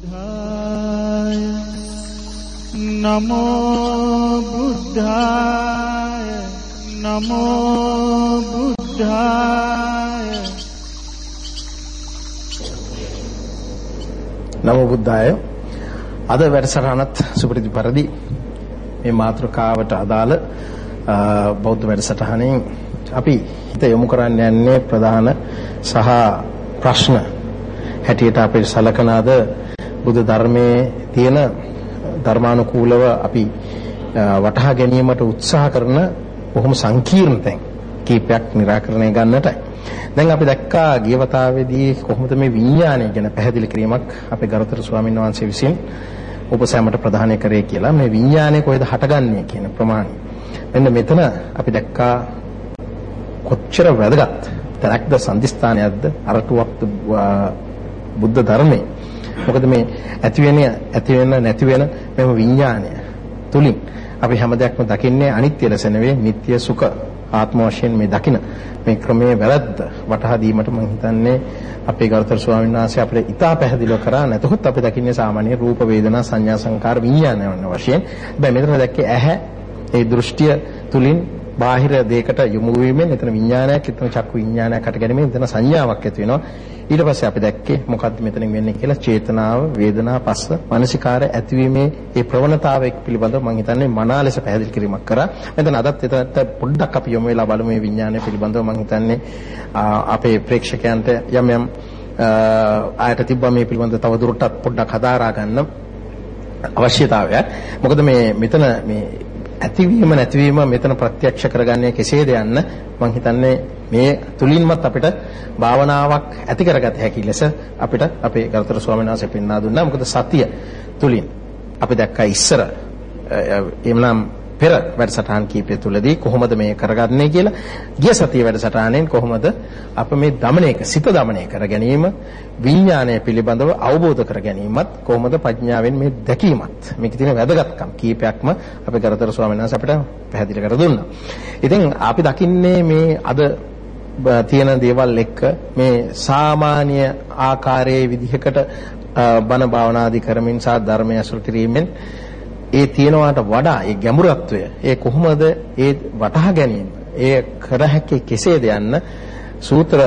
බුද්ධාය. නමෝ බුද්ධාය. නමෝ බුද්ධාය. නමෝ බුද්ධාය. අද වැඩසටහනත් සුපරිදි පරිදි මේ මාතෘකාවට අදාළ අ, බෞද්ධ වැඩසටහනින් අපි හිත යොමු කරන්න යන්නේ ප්‍රධාන සහ ප්‍රශ්න හැටියට අපි සලකන අද බුදු ධර්මයේ තියෙන ධර්මානුකූලව අපි අ, වටහා ගැනීමට උත්සාහ කරන බොහොම සංකීර්ණ තැන් කීපයක් निराකරණය ගන්නටයි. දැන් අපි දැක්කා ගියවතාවේදී කොහොමද මේ විඥානය ගැන පැහැදිලි කිරීමක් අපේ ගරුතර ස්වාමීන් වහන්සේ විසින් ඔබ සැමට ප්‍රදානය කරේ කියලා මේ විඥානය කොහෙද හටගන්නේ කියන ප්‍රමාණය. මෙන්න මෙතන අපි දැක්කා කොච්චර වැදගත් තැනක්ද සම්දිස්ථානයක්ද අරටුවක්ද වා- බුද්ධ ධර්මයේ. මොකද මේ ඇති වෙන ඇති වෙන නැති වෙන මෙම විඥානය තුලින් අපි හැම දෙයක්ම දකින්නේ අනිත්‍ය ලෙස නෙවෙයි නিত্য සුඛ ආත්ම වශයෙන් මේ දකින මේ ක්‍රමයේ වැරද්ද වටහා දීමට මම හිතන්නේ අපේ ගරුතර ස්වාමීන් වහන්සේ අපිට ඉතා පැහැදිලිව කරා නැතහොත් අපි දකින්නේ සාමාන්‍ය රූප වේදනා සංඥා සංකාර විඥාන යන වශයෙන්. හැබැයි මෙතන දැක්කේ ඇහැ ඒ දෘෂ්ටිය තුලින් බාහිර දෙයකට යොමු වීමෙන් එතන විඥානයක් එතන චක්කු විඥානයක් හට ගැනීමෙන් එතන සංඥාවක් ඇති වෙනවා. ඊට පස්සේ අපි දැක්කේ මොකද්ද මෙතනින් වෙන්නේ කියලා? චේතනාව වේදනා පස්ස මානසිකාරය ඇතිවීමේ ඒ ප්‍රවණතාවයක් පිළිබඳව මම හිතන්නේ මනා ලෙස පැහැදිලි කිරීමක් කරා. මෙතන අදත් එතනට පොඩ්ඩක් අපි යොමු වෙලා බලමු මේ විඥානය පිළිබඳව මම හිතන්නේ. ආ, අපේ ප්‍රේක්ෂකයන්ට යම් යම් ආ, ආයත තිබ්බා මේ පිළිබඳව තව දුරටත් පොඩ්ඩක් හදාරා ගන්න අවශ්‍යතාවයක්. මොකද මේ මෙතන මේ ඇතිවීම නැතිවීම මෙතන ප්‍රත්‍යක්ෂ කරගන්නේ කෙසේද යන්න මම හිතන්නේ මේ තුලින්මත් අපිට භාවනාවක් ඇති කරගත හැකි ලෙස අපිට අපේ ගරුතර ස්වාමීන් වහන්සේ පෙන්වා දුන්නා. මොකද සතිය තුලින් අපි දැක්කා ඉස්සර එම්නම් පෙර වැඩසටහන් කීපය තුලදී කොහොමද මේ කරගන්නේ කියලා ගිය සතියේ වැඩසටහනෙන් කොහොමද අප මේ দমনයක සිත দমনය කර ගැනීම විඥානය පිළිබඳව අවබෝධ කර ගැනීමත් කොහොමද ප්‍රඥාවෙන් මේ දැකීමත් මේකේ තියෙන වැදගත්කම් කීපයක්ම අපේ කරතර ස්වාමීන් වහන්සේ අපිට පැහැදිලි කර දුන්නා. ඉතින් අපි දකින්නේ මේ අද තියෙන දේවල් එක්ක මේ සාමාන්‍ය ආකාරයේ විදිහකට බණ භාවනාදී කරමින් සහ ධර්මය අසුර කිරීමෙන් ඒ තියනවාට වඩා ඒ ගැඹුරත්වය ඒ කොහොමද ඒ වටහා ගැනීම ඒ කර හැකි කෙසේද යන්න සූත්‍ර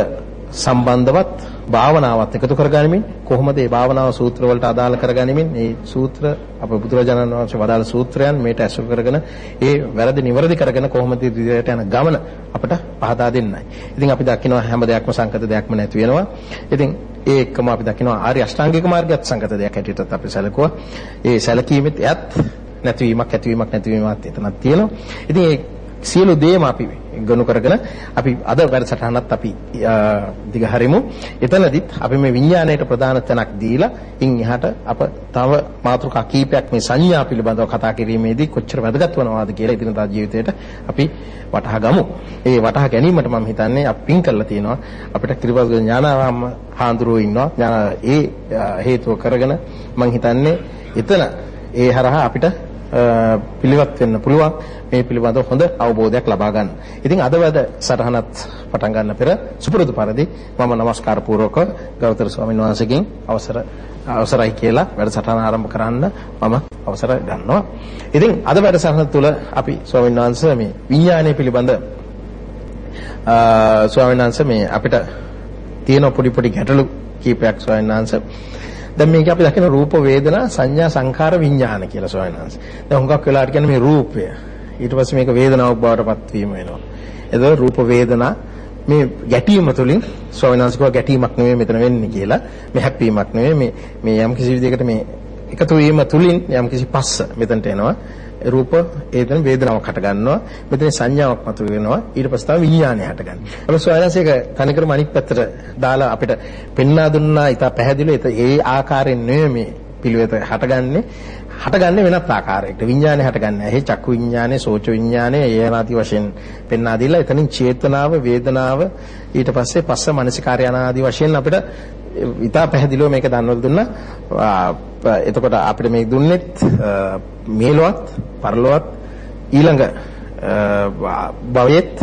සම්බන්ධවත් භාවනාවත් එකතු කරගනිමින් කොහොමද මේ භාවනාව සූත්‍ර වලට අදාළ කරගනිමින් මේ සූත්‍ර අප බුදුරජාණන් වහන්සේ වදාළ සූත්‍රයන් මේට ඇසුරු කරගෙන ඒ වැරදි නිවැරදි කරගෙන කොහොමද ඉදිරියට යන ගමන අපට පහදා දෙන්නයි. ඉතින් අපි දකිනවා හැම දෙයක්ම සංකත දෙයක්ම නැති වෙනවා. ඉතින් ඒ එක්කම අපි දකිනවා ආර්ය අෂ්ටාංගික මාර්ගයත් සංකත දෙයක් හැටියටත් අපි සැලකුවා. ඒ සැලකීමෙත් එයත් නැතිවීමක් ඇතිවීමක් නැතිවීමක් එතනක් තියෙනවා. ඉතින් ඒ සියලු දේම අපි ගොනු කරගෙන අපි අද වැඩසටහනත් අපි අ, දිගහරිමු. එතනදිත් අපි මේ විඥාණයට ප්‍රධාන තැනක් දීලා ඉන් එහාට අප තව මාතෘකා කීපයක් මේ සංඥා පිළිබඳව කතා කිරීමේදී කොච්චර වැදගත් වනවාද කියලා ඉදිනදා ජීවිතයට අපි වටහා ගමු. ඒ වටහා ගැනීමට මම හිතන්නේ අපි පින් කරලා තියෙනවා. අපිට ත්‍රිපද ඥානාරාම හාඳුරෝ ඉන්නවා. ඥාන- ඒ අ, හේතුව කරගෙන මම හිතන්නේ එතන ඒ හරහා අපිට අ, පිළිවත් වෙන්න පුළුවන් මේ පිළිබඳව හොඳ අවබෝධයක් ලබා ගන්න. ඉතින් අද වැඩ සටහනත් පටන් ගන්න පෙර සුපුරුදු පරිදි මම নমස්කාර පූර්වක ගෞතම ස්වාමීන් වහන්සේගෙන් අවසර අවසරයි කියලා වැඩසටහන ආරම්භ කරන්න මම අවසර ගන්නවා. ඉතින් අද වැඩසටහන තුළ අපි ස්වාමීන් වහන්සේ මේ විඥානය පිළිබඳ අ, ස්වාමීන් වහන්සේ මේ අපිට තියෙන පොඩි පොඩි ගැටලු කීපයක් ස්වාමීන් වහන්සේ දැන් මේක අපි දකින රූප වේදනා සංඥා සංඛාර විඥාන කියලා ස්වාමීන් වහන්සේ. දැන් හුඟක් වෙලාවට කියන්නේ මේ රූපය. ඊට පස්සේ මේක වේදනාවක් බවට පත් වීම වෙනවා. එතකොට රූප වේදනා මේ ගැටීම තුළින් ස්වාමීන් වහන්සේ කිව්වා ගැටීමක් නෙවෙයි මෙතන වෙන්නේ කියලා. මේ හැප්පීමක් නෙවෙයි මේ මේ යම් කිසි විදිහකට මේ එකතු වීම තුළින් යම් කිසි පස්ස මෙතනට එනවා. රූප ඒතන වේදනාවක් හට ගන්නවා මෙතන සංඥාවක් මතු වෙනවා ඊට පස්සේ තමයි විඥානය හට ගන්න. අපි ස්වයංසේක තනිකරම අනිත් පැත්තට දාලා අපිට පෙන්වා දුන්නා. ඊට පැහැදිලිව ඒත- ඒ ආකාරයෙන් නෙමෙයි මේ පිළිවෙත හටගන්නේ. හටගන්නේ වෙනත් ආකාරයකට. විඥානය හටගන්නේ ඇහි චක්කු විඥානය සෝච විඥානය ඒ ආදී වශයෙන් පෙන්වා දීලා එතනින් චේතනාව වේදනාව ඊට පස්සේ පස්ස මනසිකාරය ආදී වශයෙන් අපිට ඉතා පැහැදිලිව මේක දන්වලා දුන්නා. ආ, ප- එතකොට අපිට මේක දුන්නෙත් අ, මේලොවත් පරලොවත් ඊළඟ අ, භවයේත්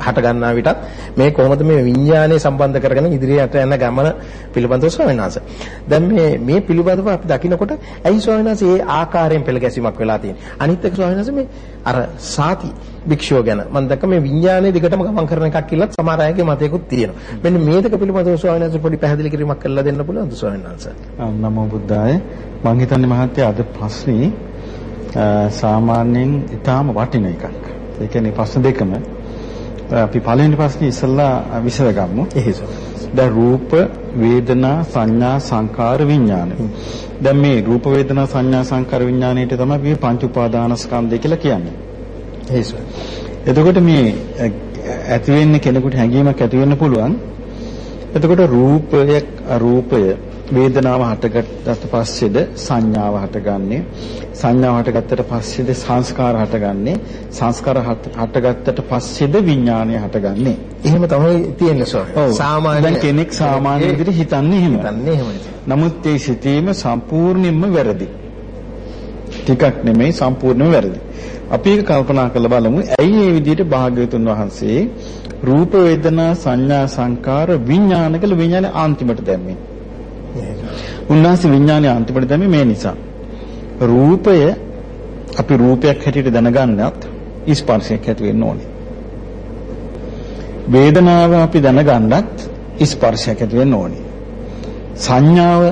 හට ගන්නා විටත් මේ කොහොමද මේ විඥානය සම්බන්ධ කරගෙන ඉදිරියට යන ගමන පිළිබඳව ස්වාමීන් වහන්සේ. දැන් මේ මේ පිළිබඳව අපි දකිනකොට ඇයි ස්වාමීන් වහන්සේ මේ ආකාරයෙන් පෙළ ගැසීමක් වෙලා තියෙන්නේ? අනිත් එක ස්වාමීන් වහන්සේ මේ අර සාති භික්ෂුව ගැන මම දැක්ක මේ විඥානයේ දිගටම ගමන් කරන එකක් කියලාත් සමහර අයගේ මතයකුත් තියෙනවා. මෙන්න මේ දෙක පිළිබඳව ස්වාමීන් වහන්සේ පොඩි පැහැදිලි කිරීමක් කරලා දෙන්න පුළුවන්ද ස්වාමීන් වහන්සේ? නමෝ බුද්ධාය මම හිතන්නේ මහත්තයා අද ප්‍රශ්නේ සාමාන්‍යයෙන් ඊටාම වටින එකක්. ඒ කියන්නේ ප්‍රශ්න දෙකම අපි පළවෙනි ප්‍රශ්නේ ඉස්සෙල්ලා විසඳගමු. එහෙසෝ. දැන් රූප වේදනා සංඥා සංකාර විඥාන. දැන් මේ රූප වේදනා සංඥා සංකාර විඥාණයට තමයි මේ පංච උපාදානස්කන්ධය කියලා කියන්නේ. එහෙසෝ. එතකොට මේ ඇති වෙන්නේ කෙනෙකුට හැඟීමක් ඇති වෙන්න පුළුවන්. එතකොට රූපය රූපය වේදනාව හටගත්තට පස්සේද සංඥාව හටගන්නේ. සංඥාව හටගත්තට පස්සේද සංස්කාර හටගන්නේ. සංස්කාර හටගත්තට පස්සේද විඥානය හටගන්නේ. එහෙම තමයි තියෙන්නේ සර් සාමාන්‍ය කෙනෙක් සාමාන්‍ය විදිහට හිතන්නේ එහෙම හිතන්නේ එහෙමයි. නමුත් ඒ සිතීම සම්පූර්ණයෙන්ම වැරදි. ටිකක් නෙමෙයි සම්පූර්ණයෙන්ම වැරදි. අපි ඒක කල්පනා කරලා බලමු. ඇයි මේ විදිහට භාග්‍යවතුන් වහන්සේ රූප වේදනා සංඥා සංකාර විඥාන කියලා විඥානේ අන්තිමට දැම්මේ උන්වහන්සේ විඥානයේ අන්තිමට දැමි මේ නිසා. රූපය අපි රූපයක් හැටියට දැනගන්නත් ස්පර්ශයක් ඇති වෙන්න ඕනේ. වේදනාව අපි දැනගන්නත් ස්පර්ශයක් ඇති වෙන්න ඕනේ. සංඥාව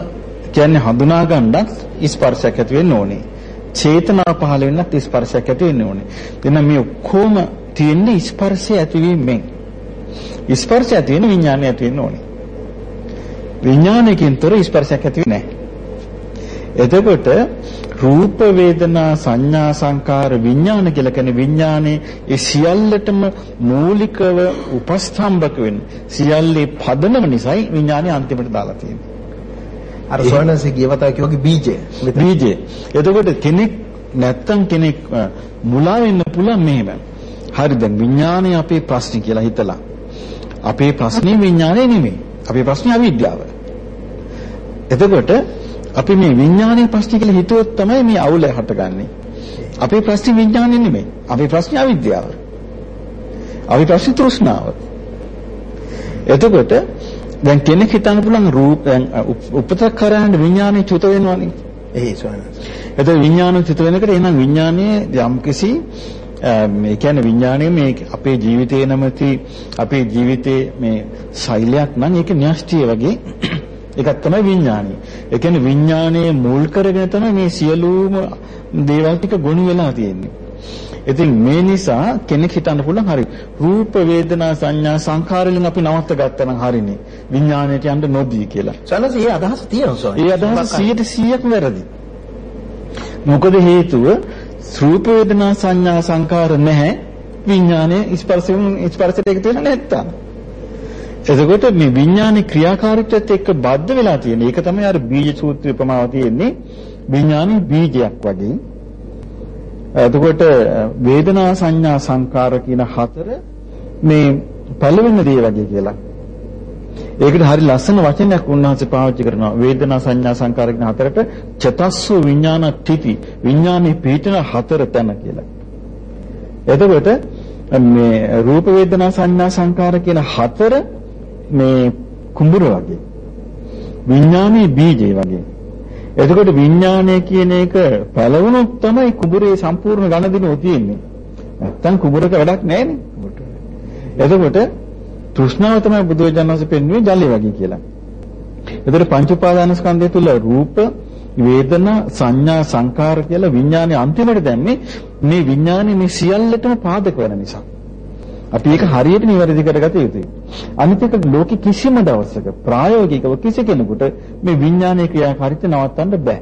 කියන්නේ හඳුනා ගන්නත් ස්පර්ශයක් ඇති වෙන්න ඕනේ. චේතනාව පහළ වෙන්නත් ස්පර්ශයක් ඇති වෙන්න ඕනේ. එහෙනම් මේ ඔක්කොම තියෙන්නේ ස්පර්ශය ඇතිවීමෙන්. ස්පර්ශය ඇති වෙන විඥානය ඇති වෙන්න ඕනේ. විඥානයකින් තොර ස්පර්ශයක් ඇති වෙන්නේ නැහැ. එතකොට රූප වේදනා සංඥා සංකාර විඥාන කියලා කියන විඥානේ ඒ සියල්ලටම මූලිකව උපස්තම්භක වෙන සියල්ලේ පදනම නිසායි විඥානේ අන්තිමට දාලා තියෙන්නේ. අර සෝනසේ කියවතා කියෝගේ බීජය. බීජය. එතකොට කෙනෙක් නැත්තම් කෙනෙක් මුලා වෙන්න පුළුවන් මෙහෙම. හරි දැන් විඥානේ අපේ ප්‍රශ්නේ කියලා හිතලා. අපේ ප්‍රශ්නේ විඥානේ නෙමෙයි. අපේ ප්‍රශ්නේ අවිද්‍යාව. එතකොට අපි මේ විඥානයේ ප්‍රශ්නේ කියලා හිතුවොත් තමයි මේ අවුල හටගන්නේ. අපේ ප්‍රශ්නේ විඥානේ නෙමෙයි. අපේ ප්‍රශ්නේ අවිද්‍යාව. අපේ ප්‍රශ්නේ තෘෂ්ණාව. එතකොට දැන් කෙනෙක් හිතන්න පුළුවන් රූප උපතක් කරාන විඥානේ චුත වෙනවනේ. එහේ ස්වාමීන්. එතකොට විඥාන චුත වෙනකොට එහෙනම් විඥානයේ යම්කිසි මේ කියන්නේ විඥානයේ මේ අපේ ජීවිතේ නැමැති අපේ ජීවිතේ මේ ශෛලයක් නම් ඒක න්‍යෂ්ටිය වගේ එකක් තමයි විඥානය. ඒ කියන්නේ විඥානයේ මුල් කරගෙන තමයි මේ සියලුම දේවල් ටික ගොනු වෙලා තියෙන්නේ. ඉතින් මේ නිසා කෙනෙක් හිතන්න පුළුවන් හරි රූප වේදනා සංඥා සංඛාර වලින් අපි නවත්ත ගත්තා නම් හරිනේ විඥාණයට යන්න නොදී කියලා. සනස ඒ අදහස තියෙනවා. ඒ අදහස 100%ක් වැරදි. මොකද හේතුව රූප වේදනා සංඥා සංකාර නැහැ විඥානයේ ස්පර්ශයෙන් ස්පර්ශයට එකතු වෙලා නැත්තම්. එතකොට මේ විඥානේ ක්‍රියාකාරීත්වයත් එක්ක බද්ධ වෙලා තියෙන. ඒක තමයි අර බීජ සූත්‍රයේ ප්‍රමාව තියෙන්නේ. විඥානේ බීජයක් වගේ. එතකොට වේදනා සංඥා සංකාර කියන හතර මේ පළවෙනි දේ වගේ කියලා. ඒකට හරි ලස්සන වචනයක් උන්වහන්සේ පාවිච්චි කරනවා. වේදනා සංඥා සංකාර කියන හතරට චතස්සු විඥාන තිති විඥානේ පිටින හතර තැන කියලා. එතකොට මේ රූප වේදනා සංඥා සංකාර කියන හතර මේ කුඹුර වගේ. විඥානයේ බීජය වගේ. එතකොට විඥානය කියන එක පළවුණොත් තමයි කුඹුරේ සම්පූර්ණ ඝනදිනුව තියෙන්නේ. නැත්තම් කුඹුරක වැඩක් නැහැ එතකොට තෘෂ්ණාව තමයි බුදුරජාණන් වහන්සේ පෙන්වන්නේ ජලය වගේ කියලා. එතකොට පංච උපාදානස්කන්ධය තුල රූප, වේදනා, සංඥා, සංකාර කියලා විඥානේ අන්තිමට දැම්මේ මේ විඥානේ මේ සියල්ලටම පාදක වෙන නිසා. අපි ඒක හරියට නිවැරදි කරගත යුතුයි. අනිත් එක ලෝකෙ කිසිම දවසක ප්‍රායෝගිකව කිසි කෙනෙකුට මේ විඥානයේ ක්‍රියාකාරීත්වය නවත්තන්න බෑ.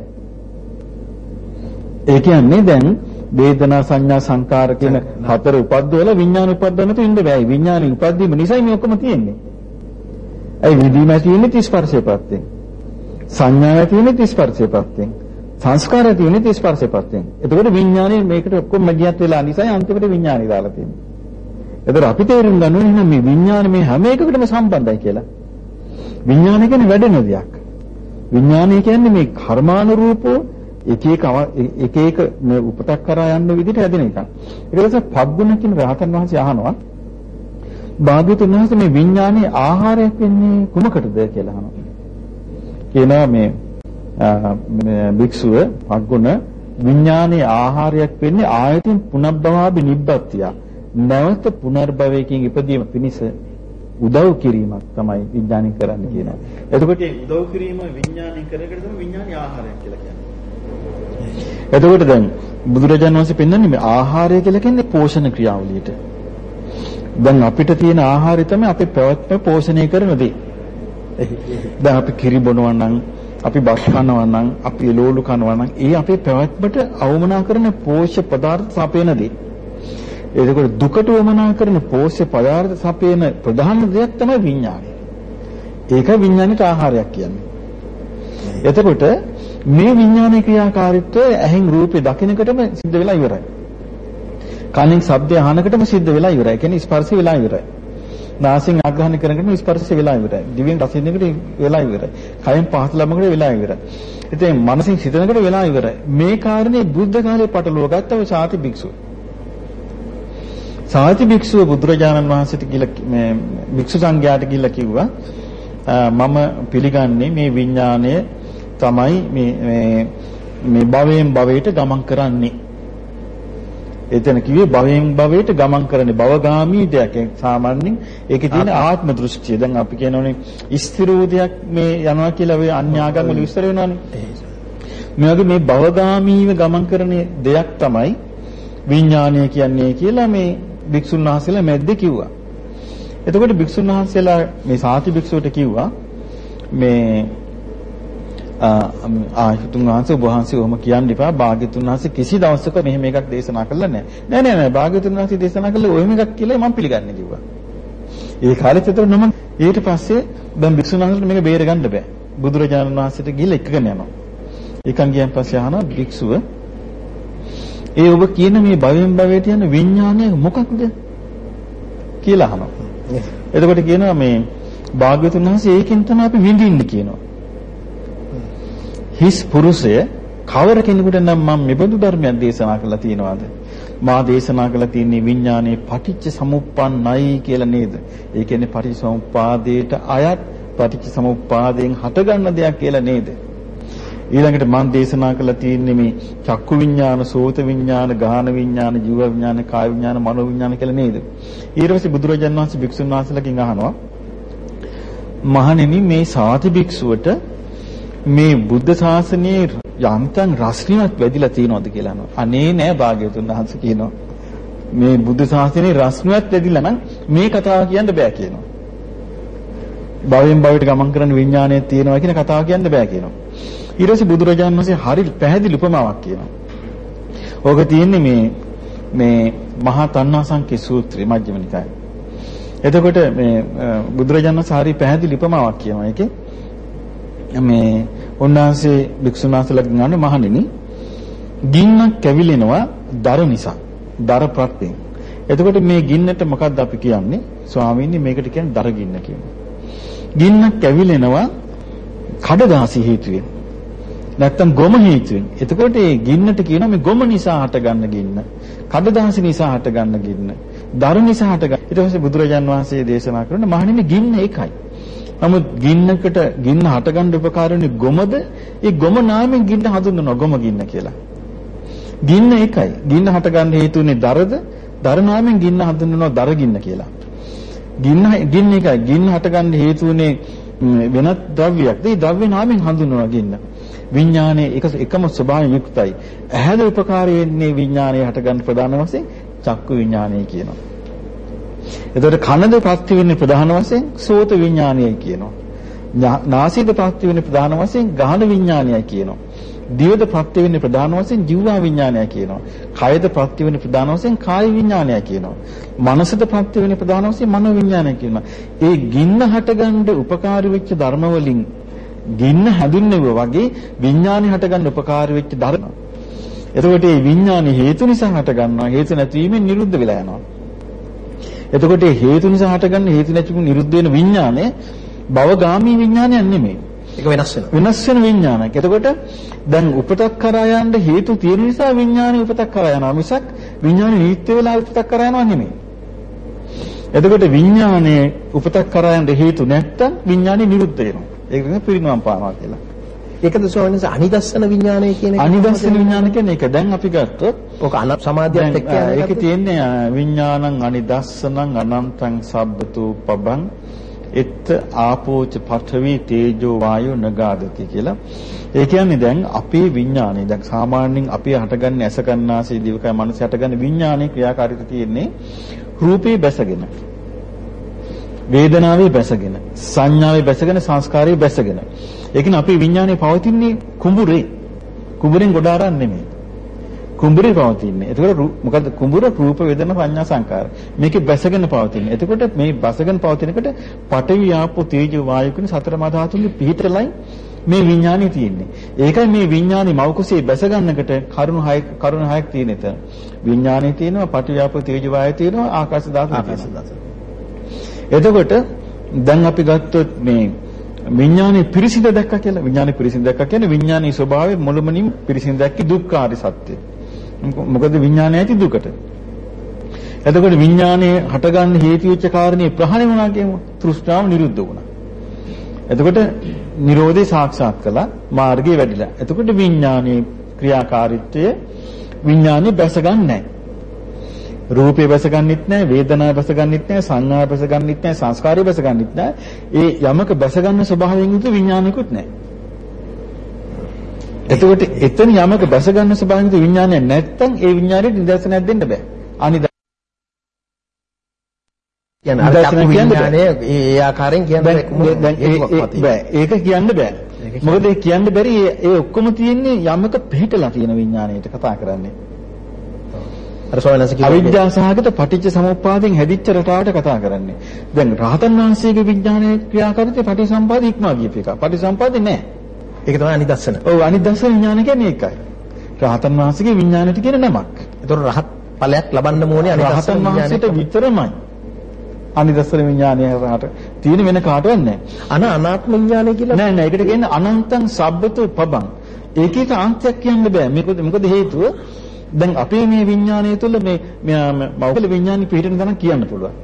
ඒ කියන්නේ දැන් වේදනා සංඥා සංකාර කියන හතර උපද්දවල විඥාන උපද්දන්න තු ඉන්න බෑ. විඥානේ උපද්දීම නිසා මේ ඔක්කොම තියෙන්නේ. ඒ විදීම තියෙන්නේ ස්පර්ශය පැත්තෙන්. සංඥාව තියෙන්නේ ස්පර්ශය පැත්තෙන්. සංස්කාරය තියෙන්නේ ස්පර්ශය පැත්තෙන්. එතකොට විඥානේ මේකට ඔක්කොම මැදිහත් වෙලා නිසා අන්තිමට විඥානේ දාලා තියෙන්නේ. එතකොට අපි තේරුම් ගන්න ඕනේ එහෙනම් මේ විඥාන මේ හැම එකකටම සම්බන්ධයි කියලා. විඥාන කියන්නේ වැඩෙන දෙයක්. විඥානය කියන්නේ මේ කර්මානුරූපව එක එක එක එක මේ උපතක් කරා යන්න විදිහට හැදෙන එකක්. ඒක නිසා පබ්බුන කියන රහතන් වහන්සේ අහනවා භාග්‍යතුන් වහන්සේ මේ විඥානයේ ආහාරයක් වෙන්නේ කුමකටද කියලා අහනවා. කියනවා මේ භික්ෂුව අග්ගුණ විඥානයේ ආහාරයක් වෙන්නේ ආයතින් පුනබ්බවාබි නිබ්බත්තිය. නැවත පුනර්භවයකින් ඉපදීම පිණිස උදව් කිරීමක් තමයි විඥානය කරන්න කියනවා. එතකොට මේ උදව් කිරීම විඥානය කරගෙන තමයි විඥානයේ ආහාරයක් කියලා කියන්නේ. එතකොට දැන් බුදුරජාණන් වහන්සේ පෙන්වන්නේ මේ ආහාරය කියලා කියන්නේ පෝෂණ ක්‍රියාවලියට. දැන් අපිට තියෙන ආහාරය තමයි අපේ පැවැත්ම පෝෂණය කරන දේ. දැන් අපි කිරි බොනවා නම් අපි බස් කනවා නම් අපි එළවලු කනවා නම් ඒ අපේ පැවැත්මට අවමනා කරන පෝෂ්‍ය පදාර්ථ සපයන දේ. එතකොට දුකට වමනා කරන පෝෂ්‍ය පදාර්ථ සපයන ප්‍රධාන දෙයක් තමයි විඥානය. ඒක විඥානික ආහාරයක් කියන්නේ. එතකොට මේ විඥානයේ ක්‍රියාකාරීත්වය ඇහෙන් රූපේ දකිනකොටම සිද්ධ වෙලා ඉවරයි. කනින් ශබ්දය අහනකොටම සිද්ධ වෙලා ඉවරයි. ඒ කියන්නේ ස්පර්ශ වෙලා ඉවරයි. නාසයෙන් ආග්‍රහණය කරනකොටම ස්පර්ශ වෙලා ඉවරයි. දිවෙන් රස විඳිනකොට වෙලා ඉවරයි. කයෙන් පහස ලබනකොට වෙලා ඉවරයි. ඉතින් මනසින් සිතනකොට වෙලා ඉවරයි. මේ කාරණේ බුද්ධ කාලේ පටලව ගත්තව සාති භික්ෂුව. සාති භික්ෂුව බුදුරජාණන් වහන්සේට කියලා මේ භික්ෂු සංඝයාට කියලා කිව්වා මම පිළිගන්නේ මේ විඥාණය තමයි මේ මේ භවයෙන් භවයට ගමන් කරන්නේ. එතන කිව්වේ භවයෙන් භවයට ගමන් කරන්නේ භවගාමී දෙයක්. සාමාන්‍යයෙන් ඒකේ තියෙන ආත්ම දෘෂ්ටිය. දැන් අපි කියනෝනේ ස්ථිරෝදයක් මේ යනවා කියලා ඔය අන්‍යාගම් වල විස්තර වෙනවානේ. මේ වගේ මේ භවගාමීව ගමන් කරන දෙයක් තමයි විඥානය කියන්නේ කියලා මේ භික්ෂුන් වහන්සේලා මැද්ද කිව්වා. එතකොට භික්ෂුන් වහන්සේලා මේ සාති භික්ෂුවට කිව්වා මේ ආයතුන් වහන්සේ ඔබ වහන්සේ ඔහොම කියන්න එපා. භාග්‍යතුන් වහන්සේ කිසි දවසක මෙහෙම එකක් දේශනා කළා නැහැ. නෑ නෑ නෑ භාග්‍යතුන් වහන්සේ දේශනා කළේ ඔහෙම එකක් කියලා මම පිළිගන්නේ කිව්වා. ඒ කාලෙත් ඒතර නම ඊට පස්සේ දැන් භික්ෂුන් වහන්සේට මේක බේර ගන්න බෑ. බුදුරජාණන් වහන්සේට ගිහිල්ලා එකගෙන යනවා. එකන් ගියන් පස්සේ අහනවා භික්ෂුව ඒ ඔබ කියන මේ භවයෙන් භවයට යන විඥානය මොකක්ද කියලා අහනවා. එතකොට කියනවා මේ භාග්‍යතුන් වහන්සේ ඒකෙන් තමයි අපි විඳින්නේ කියනවා. හිස් පුරුෂය කවර කෙනෙකුට නම් මම මෙබඳු ධර්මයක් දේශනා කළා තියනවාද? මා දේශනා කළා තියෙන්නේ විඥානයේ පටිච්ච සමුප්පන්නයි කියලා නේද? ඒ කියන්නේ පටිච්ච සමුප්පාදයට අයත් පටිච්ච සමුප්පාදයෙන් හටගන්න දෙයක් කියලා නේද? ඊළඟට මම දේශනා කළා තියෙන්නේ මේ චක්කු විඥාන, සෝත විඥාන, ගාහන විඥාන, ජීව විඥාන, කාය විඥාන, මනෝ විඥාන කියලා නේද? ඊට පස්සේ බුදුරජාන් වහන්සේ භික්ෂුන් වහන්සේලාගෙන් අහනවා මහණෙනි මේ සාති භික්ෂුවට මේ බුද්ධ ශාසනයේ යම්තම් රස්නියක් වැඩිලා තියෙනවද කියලා අහනවා. අනේ නෑ භාග්‍යවතුන් වහන්සේ කියනවා. මේ බුද්ධ ශාසනයේ රස්නියක් වැඩිලා නම් මේ කතාව කියන්න බෑ කියනවා. භවයෙන් භවයට ගමන් කරන විඥානය තියෙනවා කියන කතාව කියන්න බෑ කියනවා. ඊට පස්සේ බුදුරජාණන් වහන්සේ හරි පැහැදිලි උපමාවක් කියනවා. ඕක තියෙන්නේ මේ මේ මහා තණ්හාසංකේ සූත්‍රය මජ්ක්‍ධිම නිකායේ. එතකොට මේ බුදුරජාණන් වහන්සේ හරි පැහැදිලි උපමාවක් කියනවා. ඒකේ මේ උන්වහන්සේ භික්ෂුන් වහන්සේලාගෙන් අහන්නේ මහණෙනි ගින්නක් කැවිලෙනවා දර නිසා දර ප්‍රත්‍යයෙන්. එතකොට මේ ගින්නට මොකක්ද අපි කියන්නේ? ස්වාමීනි මේකට කියන්නේ දර ගින්න කියනවා. ගින්නක් කැවිලෙනවා කඩදාසි හේතුවෙන්. නැත්තම් ගොම හේතුවෙන්. එතකොට මේ ගින්නට කියනවා මේ ගොම නිසා හටගන්න ගින්න. කඩදාසි නිසා හටගන්න ගින්න. දර නිසා හටගන්න. ඊට පස්සේ බුදුරජාන් වහන්සේ දේශනා කරන මහණෙනි ගින්න ඒකයි. නමුත් ගින්නකට ගින්න හටගන්න උපකාර වෙන්නේ ගොමද? ඒ ගොම නාමයෙන් ගින්න හඳුන්වනවා ගොම ගින්න කියලා. ගින්න එකයි. ගින්න හටගන්න හේතුනේ දරද? දර නාමයෙන් ගින්න හඳුන්වනවා දර ගින්න කියලා. ගින්න ගින්න එකයි. ගින්න හටගන්න හේතුනේ වෙනත් ද්‍රව්‍යයක්. ඒ ද්‍රව්‍ය නාමයෙන් හඳුන්වනවා ගින්න. විඥානයේ එක එකම ස්වභාවයෙන් යුක්තයි. ඇහැද උපකාරයෙන්නේ විඥානයේ හටගන්න ප්‍රධාන වශයෙන් චක්කු විඥානය කියනවා. එතකොට කනද ප්‍රත්‍ය වෙන්නේ ප්‍රධාන වශයෙන් සෝත විඥානයයි කියනවා. නාසයද ප්‍රත්‍ය වෙන්නේ ප්‍රධාන වශයෙන් ගාහන විඥානයයි කියනවා. දිවද ප්‍රත්‍ය වෙන්නේ ප්‍රධාන වශයෙන් ජීවා විඥානයයි කියනවා. කයද ප්‍රත්‍ය වෙන්නේ ප්‍රධාන වශයෙන් කාය විඥානයයි කියනවා. මනසද ප්‍රත්‍ය වෙන්නේ ප්‍රධාන වශයෙන් මනෝ විඥානයයි කියනවා. ඒ ගින්න හටගන්න උපකාරී වෙච්ච ධර්ම වලින් ගින්න හැදුන්නේව වගේ විඥානේ හටගන්න උපකාරී වෙච්ච ධර්ම. එතකොට මේ විඥානේ හේතු නිසා හටගන්නවා. හේතු නැතිවීමෙන් නිරුද්ධ වෙලා යනවා. එතකොට හේතු නිසා හටගන්න හේතු නැතිව නිරුද්ධ වෙන විඥානය භවගාමී විඥානයක් නෙමෙයි. ඒක වෙනස් වෙනවා. වෙනස් වෙන විඥානයක්. එතකොට දැන් උපතක් කරා යන්න හේතු තියෙන නිසා විඥානය උපතක් කරා යනවා මිසක් විඥානය නිත්‍ය වෙලා උපතක් කරා යනවා නෙමෙයි. එතකොට විඥානයේ උපතක් කරා යන හේතු නැත්තම් විඥානේ නිරුද්ධ වෙනවා. ඒක තමයි පිරිනවම් පානවා කියලා. ඒකද ස්වාමීන් වහන්සේ අනිදස්සන විඥානය කියන එක අනිදස්සන විඥාන කියන්නේ ඒක. දැන් අපි ගත්තොත් ඔක අන සමාධියත් එක්ක ඒක? තියෙන්නේ විඥානං අනිදස්සනං අනන්තං සබ්බතු පබං එත් ආපෝච පඨවි තේජෝ වායෝ නගාදති කියලා. ඒ කියන්නේ දැන් අපේ විඥානය දැන් සාමාන්‍යයෙන් අපි හටගන්නේ ඇස කන්නාසී දිවකය මනස හටගන්නේ විඥානයේ ක්‍රියාකාරීත්වය තියෙන්නේ රූපේ බැසගෙන. වේදනාවේ බැසගෙන සංඥාවේ බැසගෙන සංස්කාරයේ බැසගෙන. ඒ කියන්නේ අපේ විඥානයේ පවතින්නේ කුඹුරේ. කුඹුරෙන් ගොඩ අරන් නෙමෙයි. කුඹුරේ පවතින්නේ. එතකොට රූ- මොකද්ද කුඹුර රූප වේදනා සංඥා සංකාර. මේකේ බැසගෙන පවතින්නේ. එතකොට මේ බැසගෙන පවතිනකොට පඨවි ආපෝ තේජෝ වායු කියන සතර මා ධාතුන්ගේ පිහිටලයි මේ විඥානේ තියෙන්නේ. ඒකයි මේ විඥානේ මව කුසේ බැස ගන්නකට කරුණු හය කරුණු හයක් තියෙන එතන. විඥානේ තියෙනවා පඨවි ආපෝ තේජෝ වායු තියෙනවා ආකාශ ධාතු ආකාශ තියෙනවා. දස. එතකොට දැන් අපි ගත්තොත් මේ විඥානේ පිරිසිඳ දැක්කා කියලා විඥානේ පිරිසිඳ දැක්කා කියන්නේ විඥානයේ ස්වභාවය මුළුමනින් පිරිසිඳ දැක්කේ දුක්ඛාරි සත්‍ය. මොකද විඥානය ඇති දුකට. එතකොට විඥානයේ හටගන්න හේතු වෙච්ච කාරණේ ප්‍රහාණය වුණා කියමු. තෘෂ්ණාව නිරුද්ධ වුණා. එතකොට Nirodhe සාක්ෂාත් කළා මාර්ගය වැඩිලා. එතකොට විඥානයේ ක්‍රියාකාරීත්වය විඥානේ බැසගන්නේ නැහැ. රූපේ බැසගන්නෙත් නැහැ, වේදනාව බැසගන්නෙත් නැහැ, සංඥාව බැසගන්නෙත් නැහැ, සංස්කාරය බැසගන්නෙත් නැහැ. ඒ යමක බැසගන්න ස්වභාවයෙන් යුතු විඥානිකුත් නැහැ. එතකොට එතන යමක බැසගන්න ස්වභාවයෙන් යුතු විඥානය නැත්තම් ඒ විඥානෙට නිදර්ශනයක් දෙන්න බෑ. අනිද කියන්නේ අර චක්කු විඥානය ඒ ආකාරයෙන් කියන්න. බෑ. ඒක කියන්න බෑ. මොකද ඒ කියන්න බැරි ඒ- ඔක්කොම තියෙන්නේ යමක පිළිටලා තියෙන විඥාණයට කතා කරන්නේ. අර ස්වාමීන් වහන්සේ කිව්වා අවිද්‍යාව සහගත පටිච්ච සමුප්පාදයෙන් හැදිච්ච රටාවට කතා කරන්නේ. දැන් රහතන් වහන්සේගේ විඥානයේ ක්‍රියාකාරීත්වය පටිසම්පාද ඉක්මවා ගියප එක. පටිසම්පාදේ නැහැ. ඒක තමයි අනිදස්සන. ඔව් අනිත් දර්ශන විඥාන කියන්නේ ඒකයි. රහතන් වහන්සේගේ විඥානයට කියන නමක්. ඒතකොට රහත් ඵලයක් ලබන්න ඕනේ අනිදස්සන රහතන් වහන්සේට විඥානය. විතරමයි. අනිදස්සන විඥානය රහට තියෙන වෙන කාටවත් නැහැ. අන අනාත්ම විඥානය කියලා නෑ නෑ ඒකට කියන්නේ අනන්තං සබ්බතු පබං. ඒකේක අන්තයක් කියන්න බෑ. මොකද මොකද හේතුව දැන් අපේ මේ විඥානය තුළ මේ මෞකල විඥානි පිටින් ගණන් කියන්න පුළුවන්.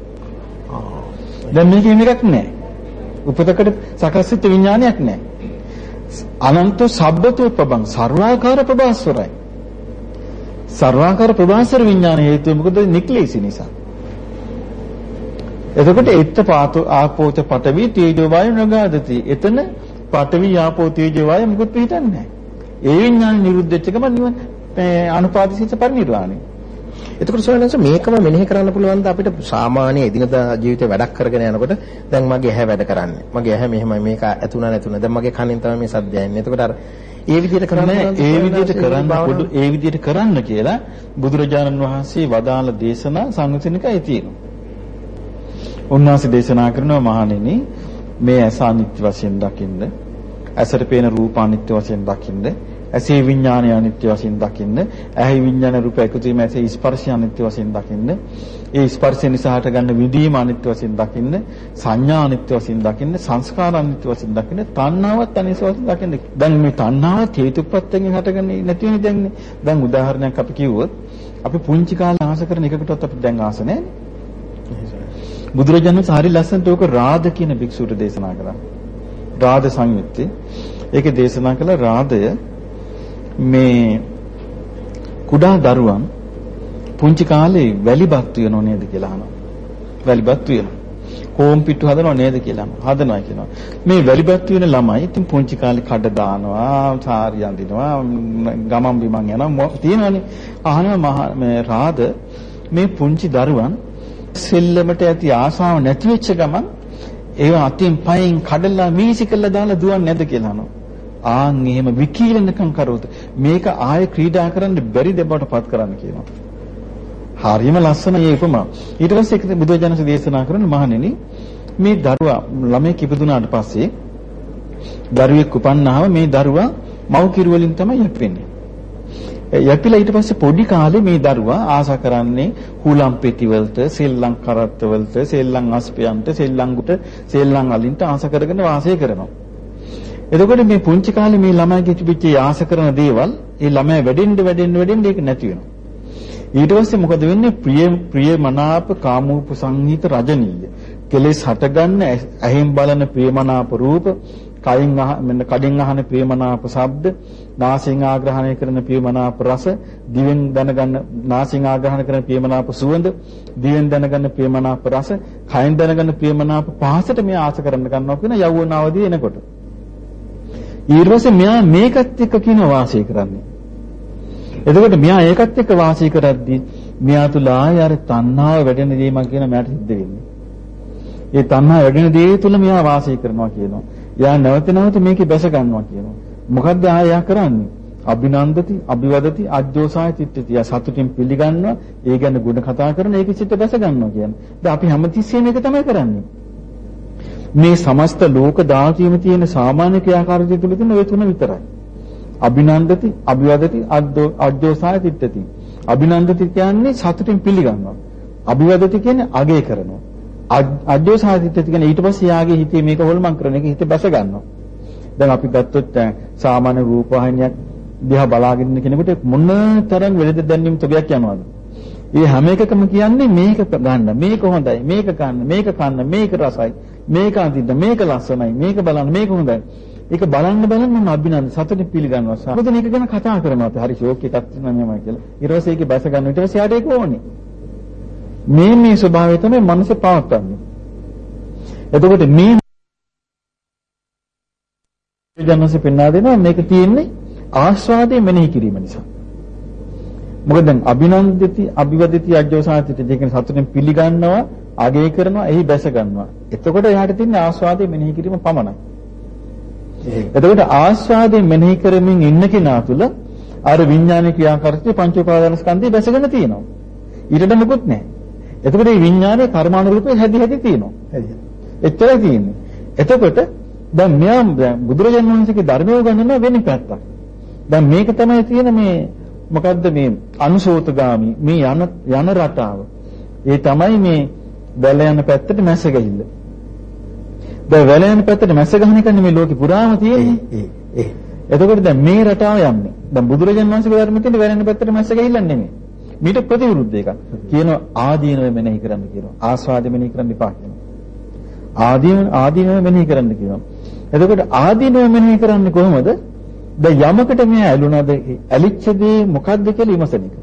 දැන් මේක එකක් නෑ. උපතකට සකස් වෙච්ච විඥානයක් නෑ. අනන්ත සබ්බතු පබං සර්වාකාර ප්‍රභාස්වරයි. සර්වාකාර ප්‍රභාස්වර විඥාන හේතුව මොකද නික්ලේශි නිසා. එතකොට එත්ත පාතු ආපෝච පඨවි තේජෝ වායු නගාදති. එතන පඨවි ආපෝ තේජෝ වායු මුකුත් පිටින්නේ නැහැ. ඒ විඥාන නිරුද්ධ වෙච්ච ගමන් නිවන මේ අනුපාදිසිත පරිනිර්වාණය. එතකොට ස්වාමීන් වහන්සේ මේකම මෙනෙහි කරන්න පුළුවන් ද අපිට සාමාන්‍ය එදිනදා ජීවිතේ වැඩක් කරගෙන යනකොට දැන් මගේ ඇහැ වැඩ කරන්නේ. මගේ ඇහැ මෙහෙමයි මේක ඇතුණා නැතුණා. දැන් මගේ කනෙන් තමයි මේ සද්දය එන්නේ. එතකොට අර ඒ විදිහට කරන්න ඒ විදිහට කරන්න? පොදු ඒ විදිහට කරන්න කියලා බුදුරජාණන් වහන්සේ වදාළ දේශනා සංවිධානිකයි තියෙනවා. උන්වහන්සේ දේශනා කරනවා මහණෙනි මේ ඇස අනිත්‍ය වශයෙන් දකින්න ඇසට පේන රූප අනිත්‍ය වශයෙන් දකින්න ඇසේ විඥානය අනිත්‍ය වශයෙන් දකින්න ඇහි විඥාන රූප එකතු වීම ඇසේ ස්පර්ශය අනිත්‍ය වශයෙන් දකින්න ඒ ස්පර්ශය නිසා හටගන්න විදීම අනිත්‍ය වශයෙන් දකින්න සංඥා අනිත්‍ය වශයෙන් දකින්න සංස්කාර අනිත්‍ය වශයෙන් දකින්න තණ්හාවත් අනිත්‍ය වශයෙන් දකින්න. දැන් මේ තණ්හාවත් හේතුප්‍රත්‍යයෙන් හටගන්නේ නැති වෙන දැන් දැන් උදාහරණයක් අපි කිව්වොත් අපි පුංචි කාලේ ආස කරන එකකටවත් අපි දැන් ආස නැහැ බුදුරජාණන් වහන්සේ හරි ලස්සනට ඕක රාද කියන භික්ෂුවට දේශනා කළා. රාද සංයුත්තේ. ඒකේ දේශනා කළ රාදය මේ කුඩා දරුවන් පුංචි කාලේ වැලිබත් වෙනව නේද කියලා අහනවා. වැලිබත් වෙනවා. කෝම් පිටු හදනව නේද කියලා අහනවා. හදනවා කියනවා. මේ වැලිබත් වෙන ළමයි ඉතින් පුංචි කාලේ කඩ දානවා, සාරි අඳිනවා, ගමන් බිමන් යනවා මො- තියෙනවනේ. අහනවා මහා- මේ රාද මේ පුංචි දරුවන් සෙල්ලමට ඇති ආසාව නැති වෙච්ච ගමන් ඒවා අතින් පයින් කඩලා වීසි කළා දාලා දුවන්නේ නැද්ද කියලා අහනවා. ආන් එහෙම විකීලනකම් කරොත් මේක ආයෙ ක්‍රීඩා කරන්න බැරි දෙබවට පත් කරන්න කියනවා. හරියම ලස්සන මේ උපමා. ඊට පස්සේ ඒක බුදුජානක දේශනා කරන මහණෙනි මේ දරුවා ළමෙක් ඉපදුනාට පස්සේ දරුවෙක් උපන්නාම මේ දරුවා මව් කිරි වලින් තමයි යැපෙන්නේ. යැපිලා ඊට පස්සේ පොඩි කාලේ මේ දරුවා ආසා කරන්නේ හුලම් පෙති වලට, සෙල්ලම් කරත්ත වලට, සෙල්ලම් අස්පියන්ට, සෙල්ලම්ගුට, සෙල්ලම් අලින්ට ආසා කරගෙන වාසය කරනවා. එතකොට මේ පුංචි කාලේ මේ ළමයිගේ තිබිච්ච ආස කරන දේවල් ඒ ළමයා වැඩෙන්න වැඩෙන්න වැඩෙන්න ඒක නැති වෙනවා. ඊට පස්සේ මොකද වෙන්නේ? ප්‍රිය ප්‍රිය මනාප කාමූප සංහිත රජනීය. කෙලෙස් හටගන්න ඇහෙන් බලන ප්‍රියමනාප රූප, කයින් අහ මෙන්න කඩෙන් අහන ප්‍රියමනාප ශබ්ද, නාසයෙන් ආග්‍රහණය කරන ප්‍රියමනාප රස, දිවෙන් දැනගන්න නාසයෙන් ආග්‍රහණය කරන ප්‍රියමනාප සුවඳ, දිවෙන් දැනගන්න ප්‍රියමනාප රස, කයින් දැනගන්න ප්‍රියමනාප පහසට මේ ආස කරන්න ගන්නවා කියන යෞවන අවදී එනකොට. ඊට පස්සේ මෙයා මේකත් එක්ක කියන වාසය කරන්නේ. එතකොට මෙයා ඒකත් එක්ක වාසය කරද්දී මෙයා තුල ආය අර තණ්හාව වැඩෙන දේ මං කියන මට සිද්ධ වෙන්නේ. ඒ තණ්හාව වැඩෙන දේ තුල මෙයා වාසය කරනවා කියනවා. එයා නැවත නැවත මේකේ බැස ගන්නවා කියනවා. මොකද්ද ආයා කරන්නේ? අභිනන්දති, අභිවදති, අජ්ජෝසාය චිත්තති. යා සතුටින් පිළිගන්නවා, ඒ ගැන ගුණ කතා කරන ඒකේ චිත්ත බැස ගන්නවා කියන්නේ. දැන් අපි හැමතිස්සෙම ඒක තමයි කරන්නේ. මේ සමස්ත ලෝක ධාතුවේම තියෙන සාමාන්‍ය ක්‍රියාකාරීත්වය තුළ තියෙන ওই තුන විතරයි. අභිනන්දති, අභිවදති, අජ්ජෝසාය චිත්තති. අභිනන්දති කියන්නේ සතුටින් පිළිගන්නවා. අභිවදති කියන්නේ අගය කරනවා. අජ්ජෝසාය චිත්තති කියන්නේ ඊට පස්සේ යාගේ හිතේ මේක හොල්මන් කරන එක හිතේ බැස ගන්නවා. දැන් අපි ගත්තොත් සාමාන්‍ය රූපවාහිනියක් දිහා බලාගෙන ඉන්න කෙනෙකුට මොන තරම් වෙලද දැනීම් තොගයක් යනවද? ඒ හැම එකකම කියන්නේ මේක ගන්න, මේක හොඳයි, මේක කන්න, මේක කන්න, මේක රසයි, මේක අඳින්න, මේක ලස්සනයි, මේක බලන්න, මේක හොඳයි. ඒක බලන්න බලන්න මම අභිනන්ද සතුටින් පිළිගන්නවා. මොකද මේක ගැන කතා කරනවා අපි. හරි ෂෝක් එකක් තියෙනවා මෙහෙමයි කියලා. ඊට පස්සේ ඒකේ බැස ගන්න. ඊට පස්සේ යාට ඒක ඕනේ. මේ මේ ස්වභාවය තමයි මනසේ පවත්වන්නේ. එතකොට මේ ජනස පෙන්වා දෙනවා මේක තියෙන්නේ ආස්වාදයේ මෙනෙහි කිරීම නිසා. මොකද දැන් අභිනන්දති අභිවදති අජ්ජෝසාතිත දෙකෙන් සතුටෙන් පිළිගන්නවා අගය කරනවා එහි බැස ගන්නවා. එතකොට එයාට තියෙන ආස්වාදයේ මෙනෙහි කිරීම පමණයි. එතකොට ආස්වාදයෙන් මෙනෙහි කරමින් ඉන්න කෙනා තුළ අර විඥානික ක්‍රියාකාරීත්වය පංච උපාදාන ස්කන්ධය බැසගෙන තියෙනවා. ඊටට මොකුත් නැහැ. එතකොට මේ විඥානයේ කර්මාණු රූපේ හැදි හැදි තියෙනවා. එච්චරයි තියෙන්නේ. එතකොට දැන් මෙයා බුදුරජාණන් වහන්සේගේ ධර්මය උගන්වන වෙන පැත්තක්. දැන් මේක තමයි තියෙන මේ මොකද්ද මේ අනුසෝතගාමි මේ යන යන රටාව. ඒ තමයි මේ වැල යන පැත්තට මැස්ස ගහිල්ල. දැන් වැල යන පැත්තට මැස්ස ගහන එක නෙමෙයි ලෝකේ පුරාම තියෙන්නේ. ඒ. එතකොට දැන් මේ රටාව යන්නේ. දැන් බුදුරජාණන් වහන්සේගේ ධර්මයේ තියෙන වැල යන පැත්තට මැස්ස ගහිල්ල නෙමෙයි. මීට ප්‍රතිවිරුද්ධ එකක්. කියනවා ආදීනව මෙනෙහි කරන්න කියනවා. ආස්වාද මෙනෙහි කරන්න එපා කියනවා. ආදීන ආදීනව මෙනෙහි කරන්න කියනවා. එතකොට ආදීනව මෙනෙහි කරන්නේ කොහොමද? දැන් යමකට මෙයා ඇලුනද ඇලිච්ච දේ මොකද්ද කියලා විමසන එක.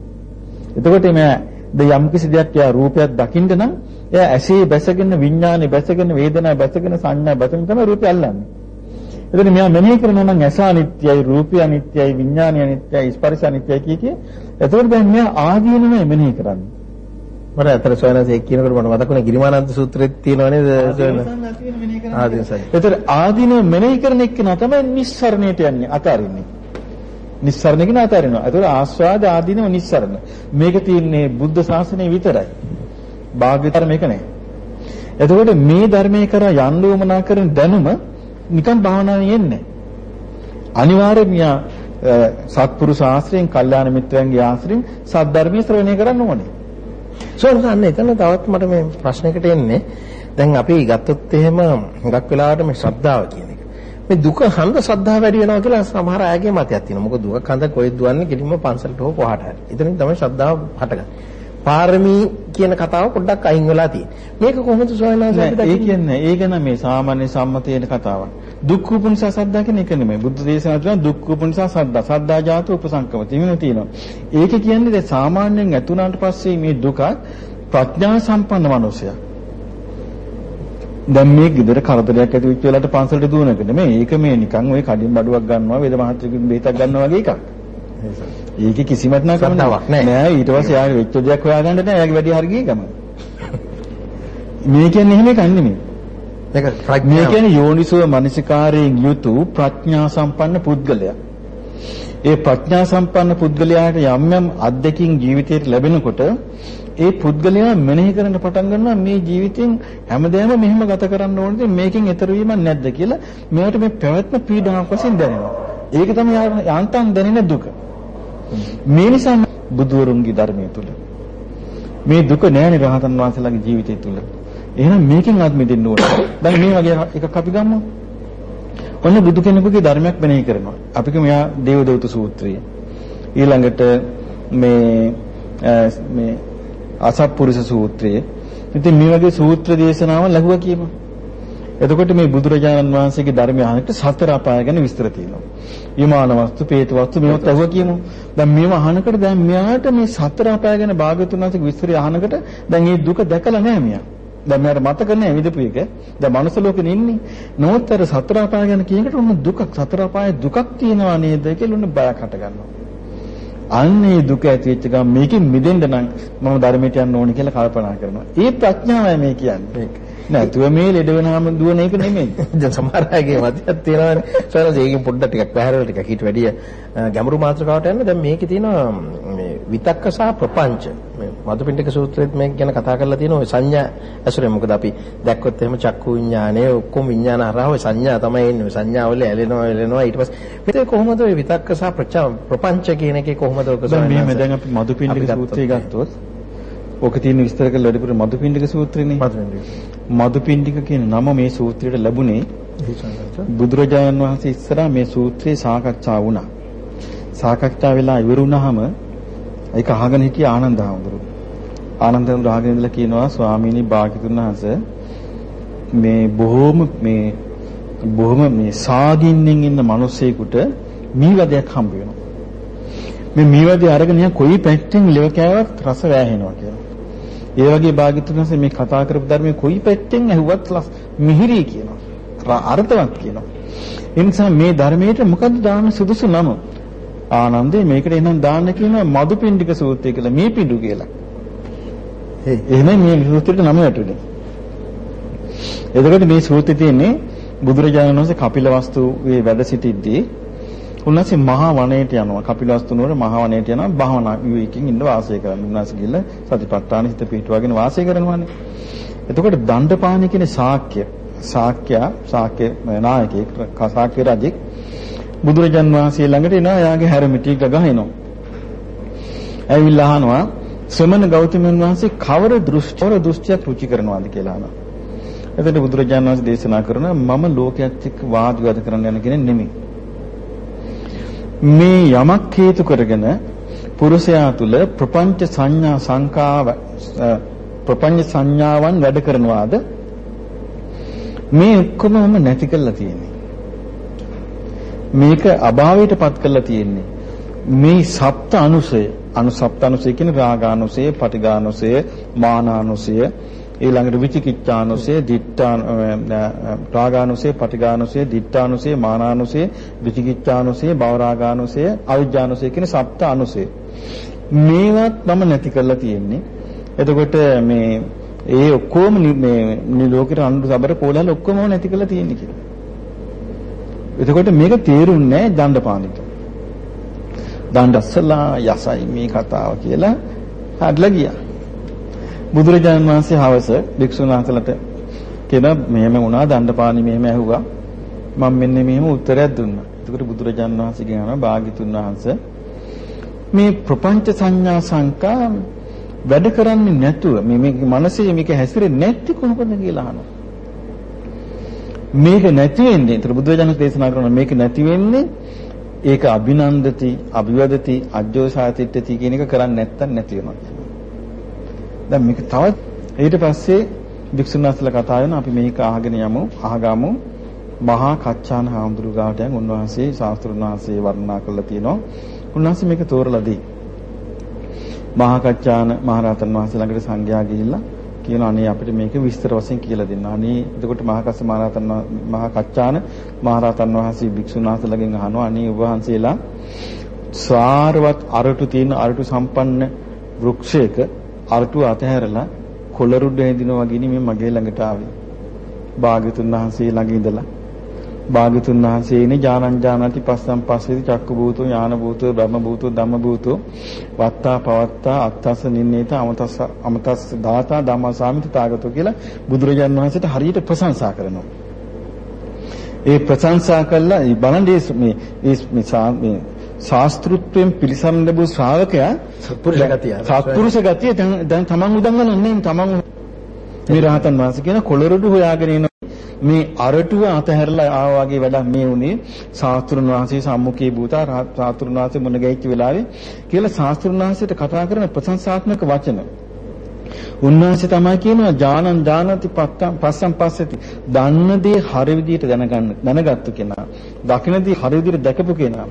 එතකොට මෙයා දැන් යම් කිසි දෙයක් යා රූපයක් දකින්න නම් එයා ඇසේ බැසගෙන විඥානේ බැසගෙන වේදනාව බැසගෙන සංඥා බැසගෙන තමයි රූපය අල්ලන්නේ. එතකොට මෙයා මෙනෙහි කරනවා නම් ඇස අනිත්‍යයි රූපය අනිත්‍යයි විඥානය අනිත්‍යයි ස්පර්ශ අනිත්‍යයි කිය කිය. එතකොට දැන් මෙයා ආදීනව මෙනෙහි කරන්නේ. මට අතර සොයනස එක් කියනකොට මට මතක් වුණා ගිරිමානන්ද සූත්‍රෙත් තියෙනවා නේද සොයන? ආදීනසයි ඒතර ආදීන මෙනෙහි කරන එක්කෙනා තමයි නිස්සරණයට යන්නේ අතාරින්නේ. නිස්සරණ කියන අතාරිනවා. ඒතර ආස්වාද ආදීනව නිස්සරණ. මේක තියෙන්නේ බුද්ධ ශාසනයේ විතරයි භාග්‍යතර මේක නෑ එතකොට මේ ධර්මයේ කරා යන්න උවමනා කරන දැනුම නිකන් භාවනාවෙන් එන්නේ අනිවාර්යයෙන් සත්පුරුෂ ආශ්‍රයෙන්, කල්යාණ මිත්‍රයන්ගේ ආශ්‍රයෙන් සද්ධර්මයේ ශ්‍රවණය කරන්න ඕනේ. සෝනසන්න එතන තවත් මට මේ ප්‍රශ්නයකට එන්නේ දැන් අපි ගත්තොත් එහෙම හුඟක් වෙලාවට මේ ශ්‍රද්ධාව කියන එක. මේ දුක හන්ද ශ්‍රද්ධාව වැඩි වෙනවා කියලා සමහර අයගේ මතයක් තියෙනවා. මොකද දුක හන්ද කොහෙද දුවන්නේ කිලිම පන්සලට හෝ කොහාට හරි. එතනින් තමයි ශ්‍රද්ධාව හටගන්නේ. පාරමී කියන කතාව පොඩ්ඩක් අයින් වෙලා තියෙන්නේ. මේක කොහොමද සෝයනාසෙන් ඒ කියන්නේ ඒ ගැන මේ සාමාන්‍ය සම්මතයේ කතාවක්. දුක්ඛ උපනිසා සද්දා කියන එක නෙමෙයි. බුද්ධ දේශනා තුන දුක්ඛ උපනිසා සද්දා. සද්දා ජාත උපසංකමති වෙන තියෙනවා. ඒක කියන්නේ දැන් සාමාන්‍යයෙන් ඇතුණාට පස්සේ මේ දුක ප්‍රඥා සම්පන්න මනුස්සයා. දැන් මේ ගෙදර කරදරයක් ඇති වෙච්ච වෙලාවට පන්සලට දුවන එක නෙමෙයි. ඒක මේ නිකන් ওই කඩින් බඩුවක් ගන්නවා වේද මහත්තුකින් බෙහෙතක් ගන්නවා වගේ එකක්. ඒකේ කිසිම වටිනාකමක් නැහැ. නෑ ඊට පස්සේ යාගේ වෙච්ච දෙයක් හොයාගන්න නෑ. යාගේ වැඩි හරිය ගම. මේ කියන්නේ එහෙම එකක් නෙමෙයි. මේක මේ ප්‍රඥාව. කියන්නේ යෝනිසෝ මනසිකාරයෙන් යුතු ප්‍රඥා සම්පන්න පුද්ගලයා. ඒ ප්‍රඥා සම්පන්න පුද්ගලයාට යම් යම් අත්දැකීම් ජීවිතේට ලැබෙනකොට ඒ පුද්ගලයා මෙනෙහි කරන්න පටන් ගන්නවා මේ ජීවිතෙන් හැමදේම මෙහෙම ගත කරන්න ඕනද මේකෙන් ඈතර වීමක් නැද්ද කියලා මෙයාට මේ පැවැත්ම පීඩාවක් වශයෙන් දැනෙනවා. ඒක තමයි යාන්තම් දැනෙන දුක. මේ නිසා බුදුවරුන්ගේ ධර්මයේ තුල මේ දුක නෑනේ රහතන් වහන්සේලාගේ ජීවිතය තුල. එහෙනම් මේකෙන් අත් මිදෙන්න ඕනේ. දැන් මේ වගේ එකක් අපි ගමු. ඔන්න බුදු කෙනෙකුගේ ධර්මයක් මෙනෙහි කරනවා. අපි කියමු මෙයා දේවදූත සූත්‍රය. ඊළඟට මේ මේ අසත්පුරුෂ සූත්‍රයේ. ඉතින් මේ වගේ සූත්‍ර දේශනාවල් ලැබුවා කියමු. එතකොට මේ බුදුරජාණන් වහන්සේගේ ධර්මය අහනකොට සතර අපාය ගැන විස්තර තියෙනවා. විමාන වස්තු, പ്രേත වස්තු මේවත් අහුවා කියමු. දැන් මේව අහනකොට දැන් මෙයාට මේ සතර අපාය ගැන භාගතුන් වහන්සේගේ විස්තරය අහනකොට දැන් මේ දුක දැකලා නැහැ මෙයා. දැන් මෙයාට මතක නැහැ විදපු එක. දැන් මනුස්ස ලෝකෙ ඉන්නේ. නෝතර සතර අපාය ගැන කියනකොට උන්න දුකක් සතර අපාය දුකක් තියෙනවා නේද කියලා උන්න බයක් හට ගන්නවා. අන්නේ දුක ඇති වෙච්ච ගමන් මේකෙන් මිදෙන්න නම් මම ධර්මයට යන්න ඕනේ කියලා කල්පනා කරනවා. ඒ ප්‍රඥාවයි මේ කියන්නේ. නැතුව මේ ලෙඩ වෙනාම දුවන එක නෙමෙයි. දැන් සමහර අයගේ මතයක් තියෙනවානේ. සරල ඒකෙන් පොඩ්ඩක් ටිකක් පැහැරලා ටිකක් ඊට වැඩිය අ, ගැඹුරු මාතෘකාවට යන්න දැන් මේකේ තියෙනවා මේ විතක්ක සහ ප්‍රපංච. මදුපිණ්ඩික සූත්‍රයේත් මේක ගැන කතා කරලා තියෙනවා. ඔය සංඥා ඇසුරෙන් මොකද අපි දැක්කොත් එහෙම චක්කු විඥානය ඔක්කොම විඥාන හරහා ඔය සංඥා තමයි එන්නේ. සංඥාවල ඇලෙනවා ඇලෙනවා ඊට පස්සේ මේක කොහොමද ඔය විතක්ක සහ ප්‍රචා- ප්‍රපංච කියන එකේ කොහොමද ඔක දැන් මේ? දැන් අපි මදුපිණ්ඩික සූත්‍රය ගත්තොත් ගත්තොත් ඕක තියෙන විස්තර කරලා වැඩිපුර මදුපිණ්ඩික සූත්‍රෙනේ. මදුපිණ්ඩික. මදුපිණ්ඩික කියන නම මේ සූත්‍රයට ලැබුණේ බුදුරජාණන් වහන්සේ ඉස්සරහා මේ සූත්‍රේ සාකච්ඡා වුණා. සාකච්ඡා වෙලා ඉවර වුණාම ඒක අහගෙන හිටිය ආනන්ද හාමුදුරුවෝ. ආනන්ද හාමුදුරුවෝ අහගෙන ඉඳලා කියනවා ස්වාමීනි භාග්‍යතුන් වහන්සේ මේ බොහොම මේ බොහොම මේ සාගින්නෙන් ඉන්න මිනිස්සෙකුට මීවදයක් හම්බ වෙනවා. මේ මීවදේ අරගෙන යා කොයි පැත්තෙන් ලෙව කෑවත් රස වැහෙනවා කියලා. ඒ වගේ භාග්‍යතුන් වහන්සේ මේ කතා කරපු ධර්මයේ කොයි පැත්තෙන් ඇහුවත් ලස්- මිහිරි කියනවා. ර- අර්ථවත් කියනවා. ඒ නිසා මේ ධර්මයට මොකද්ද දාන්න සුදුසු නම? ආනන්දේ මේකට එහෙනම් දාන්න කියනවා මදුපිණ්ඩික සූත්‍රය කියලා මේ පිඬු කියලා. ඒ එහෙනම් මේ සූත්‍රයට නම වැටුනේ. එතකොට මේ සූත්‍රය තියෙන්නේ බුදුරජාණන් වහන්සේ කපිලවස්තුවේ වැඩ සිටිද්දී උන්වහන්සේ මහා වනයේට යනවා. කපිලවස්තු නුවර මහා වනයේට යනවා භාවනා විවේකයෙන් ඉන්න වාසය කරන්න. උන්වහන්සේ ගිහලා සතිපට්ඨාන හිත පිහිටුවාගෙන වාසය කරනවානේ. එතකොට දණ්ඩපාණි කියන ශාක්‍ය ශාක්‍ය ශාක්‍ය නායකයෙක් ශාක්‍ය රජෙක් බුදුරජාන් වහන්සේ ළඟට එනවා එයාගේ හැරමිටි ගගහිනවා. ඇවිල්ලා අහනවා ශ්‍රමණ ගෞතමයන් වහන්සේ කවර දෘෂ්ටිවර දෘෂ්ටියක් රුචි කරනවාද කියලා අහනවා. එතකොට බුදුරජාණන් වහන්සේ දේශනා කරනවා මම ලෝකයක් එක්ක වාද විවාද කරන්න යන කෙනෙක් නෙමෙයි. මේ යමක් හේතු කරගෙන පුරුෂයා තුල ප්‍රපංච සංඥා සංකාව ප්‍රපංච සංඥාවන් වැඩ කරනවාද මේ ඔක්කොමම නැති කරලා තියෙන්නේ. මේක අභාවයටපත් කරලා තියෙන්නේ. මේ සප්ත අනුසය අනුසප්ත අනුසය කියන්නේ රාගානුසය, පටිඝානුසය, මානානුසය, ඊළඟට විචිකිච්ඡානුසය, දිට්ඨා රාගානුසය, පටිඝානුසය, දිට්ඨානුසය, මානානුසය, විචිකිච්ඡානුසය, භවරාගානුසය, අවිජ්ජානුසය කියන සප්ත අනුසය. මේවත් මම නැති කරලා තියෙන්නේ. එතකොට මේ ඒ ඔක්කොම මේ නිලෝකේ අනුරු සබර කෝලහල ඔක්කොම නැති කරලා තියෙන්නේ කියලා. එතකොට මේක තේරුන්නේ නැහැ දණ්ඩපාණිට. දණ්ඩස්සලා යසයි මේ කතාව කියලා හඩලා ගියා. බුදුරජාණන් වහන්සේ හවස භික්ෂුන් වහන්සේලාට කියන මෙහෙම වුණා දණ්ඩපාණි මෙහෙම ඇහුවා. මම මෙන්න මෙහෙම උත්තරයක් දුන්නා. එතකොට බුදුරජාණන් වහන්සේ කියනවා භාග්‍යතුන් වහන්සේ මේ ප්‍රපංච සංඥා සංකා වැඩ කරන්නේ නැතුව මේ මේ මනසේ මේක හැසිරෙන්නේ නැති කොහොමද කියලා අහනවා. මේක නැති වෙන්නේ ඒතර බුදුරජාණන් දේශනා කරන මේක නැති වෙන්නේ ඒක අභිනන්දති අභිවදති අජ්ජෝසාතිට්ඨති කියන එක කරන්නේ නැත්තම් නැති වෙනවා. දැන් මේක තවත් ඊට පස්සේ වික්ෂුන් වහන්සේලා කතා වෙන අපි මේක අහගෙන යමු අහගමු. මහා කච්චාන හාමුදුරු ගාවට යන් උන්වහන්සේ ශාස්ත්‍රුන් වහන්සේ වර්ණනා කරලා තියෙනවා. උන්වහන්සේ මේක තෝරලා දී. මහා කච්චාන මහරහතන් වහන්සේ ළඟට සංඝයා ගිහිල්ලා කියන අනේ අපිට මේක විස්තර වශයෙන් කියලා දෙන්න. අනේ එතකොට මහා කස්ස මහරහතන් මහා කච්චාන මහරහතන් වහන්සේ භික්ෂුන් වහන්සේලාගෙන් අහනවා අනේ ඔබ වහන්සේලා සාරවත් අරටු තියෙන අරටු සම්පන්න වෘක්ෂයක අරටු අතහැරලා කොළරුඩ හැදිනවා වගේ මේ මගේ ළඟට ආවේ. භාග්‍යතුන් වහන්සේ ළඟ ඉඳලා භාග්‍යතුන් වහන්සේනේ ඥානං ඥානති පස්සම් පස්සේති චක්කු භූතෝ ඥාන භූතෝ බ්‍රහ්ම භූතෝ ධම්ම භූතෝ වත්තා පවත්තා අත්තස නින්නේත අමතස් අමතස් දාතා ධම්මසාමිත තාගතෝ කියලා බුදුරජාන් වහන්සේට හරියට ප්‍රශංසා කරනවා. ඒ ප්‍රශංසා කළා බලන්නේ මේ මේ මේ ශාස්ත්‍රුත්වයෙන් පිළිසරණ ලැබූ ශ්‍රාවකයා සත්පුරුෂ ගතිය. සත්පුරුෂ ගතිය දැන් තමන් උදංගනන්නේ තමන් මේ රහතන් වහන්සේ කියන කොළරොඩු හොයාගෙන මේ අරටුව අතහැරලා ආවා වගේ වැඩක් මේ උනේ සාස්ත්‍රුන් වහන්සේ සම්මුඛයේ භූතා රහත් සාස්ත්‍රුන් වහන්සේ මුණ ගැහිච්ච වෙලාවේ කියලා සාස්ත්‍රුන් වහන්සේට කතා කරන ප්‍රශංසාත්මක වචන. උන්වහන්සේ තමයි කියනවා ඥානං ඥානති පත්තම් පස්සම් පස්සති. දන්න දේ හරි විදිහට දැනගන්න දැනගත්තු කෙනා. දකින දේ හරි විදිහට දැකපු කෙනා.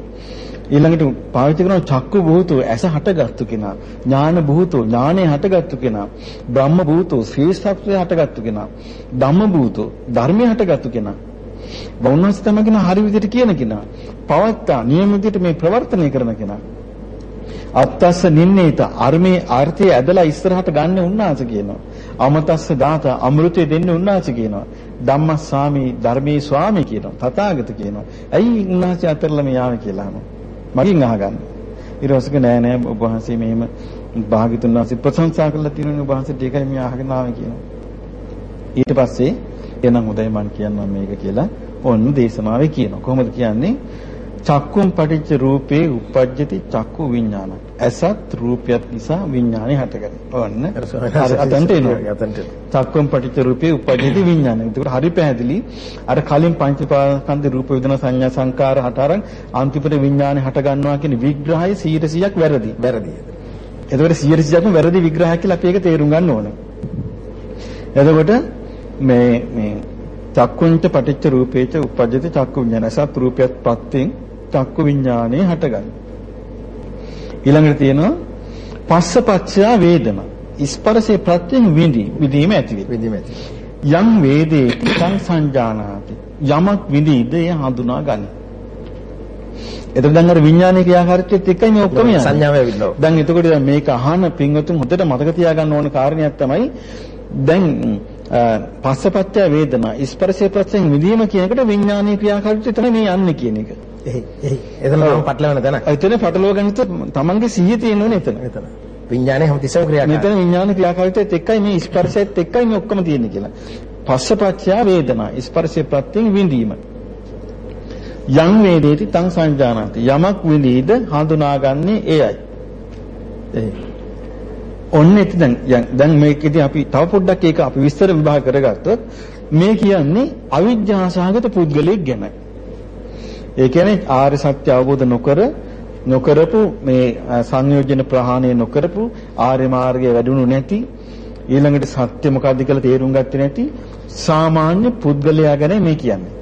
ඊළඟට පාවිච්චි කරන චක්කු භූතෝ ඇස හටගත්තු කෙනා ඥාන භූතෝ ඥානය හටගත්තු කෙනා බ්‍රහ්ම භූතෝ ශ්‍රේෂ්ඨත්වය හටගත්තු කෙනා ධම්ම භූතෝ ධර්මය හටගත්තු කෙනා. වුණාස් තමගෙන හරි විදිහට කියන කෙනා පවත්තා නියම විදිහට මේ ප්‍රවර්තනය කරන කෙනා. අත්තස්ස නින්නේත අර්මේ ආර්ථය ඇදලා ඉස්සරහට ගන්න උන්නාස කියනවා. අමතස්ස දාත අමෘතය දෙන්න උන්නාස කියනවා. ධම්මස්සාමි ධර්මයේ ස්වාමි කියනවා තථාගත කියනවා. ඇයි උන්වහන්සේ අතරලා මේ යාවේ කියලා අහනවා? මගෙන් අහගන්න. ඊට පස්සේ නෑ නෑ ඔබ වහන්සේ මෙහෙම භාග්‍යතුන් වහන්සේ ප්‍රශංසා කළා තියෙනවා ඔබ වහන්සේට ඒකයි මේ අහගෙන ආවේ කියනවා. ඊට පස්සේ එනම් හොඳයි මම කියන්නම් මේක කියලා ඔන්න දේශනාවේ කියනවා. කොහොමද කියන්නේ? චක්කුම් පටිච්ච රූපේ උපජ්ජති චක්කු විඥාන. ඇසත් රූපයත් නිසා විඥානය හටගන්නවා. ඔන්න අතන්ට එනවා. චක්කුම් පටිච්ච රූපේ උපජ්ජති විඥාන. ඒකට හරි පැහැදිලි. අර කලින් පංචපාස්කන්ධ රූප වේදනා සංඥා සංකාර හතරන් අන්තිමට විඥානය හට ගන්නවා කියන විග්‍රහය 100%ක් වැරදි. වැරදි. එතකොට 100%ක්ම වැරදි විග්‍රහයක් කියලා අපි ඒක තේරුම් ගන්න ඕනේ. එතකොට මේ මේ චක්කුංච පටිච්ච රූපේච උපජ්ජති චක්කු විඥාන. සත් රූපයත් පත්‍යෙන් චක්කු විඥානේ හටගන්න. ඊළඟට තියෙනවා පස්සපච්චා වේදනා. ස්පර්ශේ ප්‍රත්‍යයෙන් විඳි විඳීම ඇති වේ. යම් වේදේ තං සංජානාති. යමක් විඳීද එය හඳුනා ගනි. එතකොට දැන් අර විඥානයේ ක්‍රියාකාරීත්වයත් එක්කයි මේ ඔක්කොම යන්නේ. සංඥාව ඇවිල්ලා. දැන් එතකොට දැන් මේක අහන පින්වතුන් හොඳට මතක තියාගන්න ඕන කාරණයක් තමයි දැන් පස්සපච්චය වේදනා ස්පර්ශයේ ප්‍රත්‍යයෙන් විඳීම කියන එකට විඥානීය ක්‍රියාකාරීත්වය තමයි මේ යන්නේ කියන එක. එහි එහි එතන මම පටලවන තැන. එතන පටලව ගන්නත් තමන්ගේ සිහිය තියෙනවනේ එතන. එතන. විඥානය හැමතිස්සෙම ක්‍රියාකාරී. මෙතන විඥාන ක්‍රියාකාරීත්වයත් එක්කයි මේ ස්පර්ශයත් එක්කයි මේ ඔක්කොම තියෙන්නේ කියලා. පස්සපච්චය වේදනා ස්පර්ශයේ ප්‍රත්‍යයෙන් විඳීම. යම් වේදේති තං සංජානාති යමක් විඳීද හඳුනාගන්නේ එයයි. එහේ. ඔන්න එතන දැන් මේකෙදී අපි තව පොඩ්ඩක් ඒක අපි විස්තර විභාග කරගත්තොත් මේ කියන්නේ අවිද්‍යාසහගත පුද්ගලයෙක් ගැනයි. ඒ කියන්නේ ආර්ය සත්‍ය අවබෝධ නොකර නොකරපු මේ සංයෝජන ප්‍රහාණය නොකරපු ආර්ය මාර්ගයේ වැඩුණු නැති ඊළඟට සත්‍ය මොකක්ද කියලා තේරුම් ගත්තේ නැති සාමාන්‍ය පුද්ගලයා ගැන මේ කියන්නේ.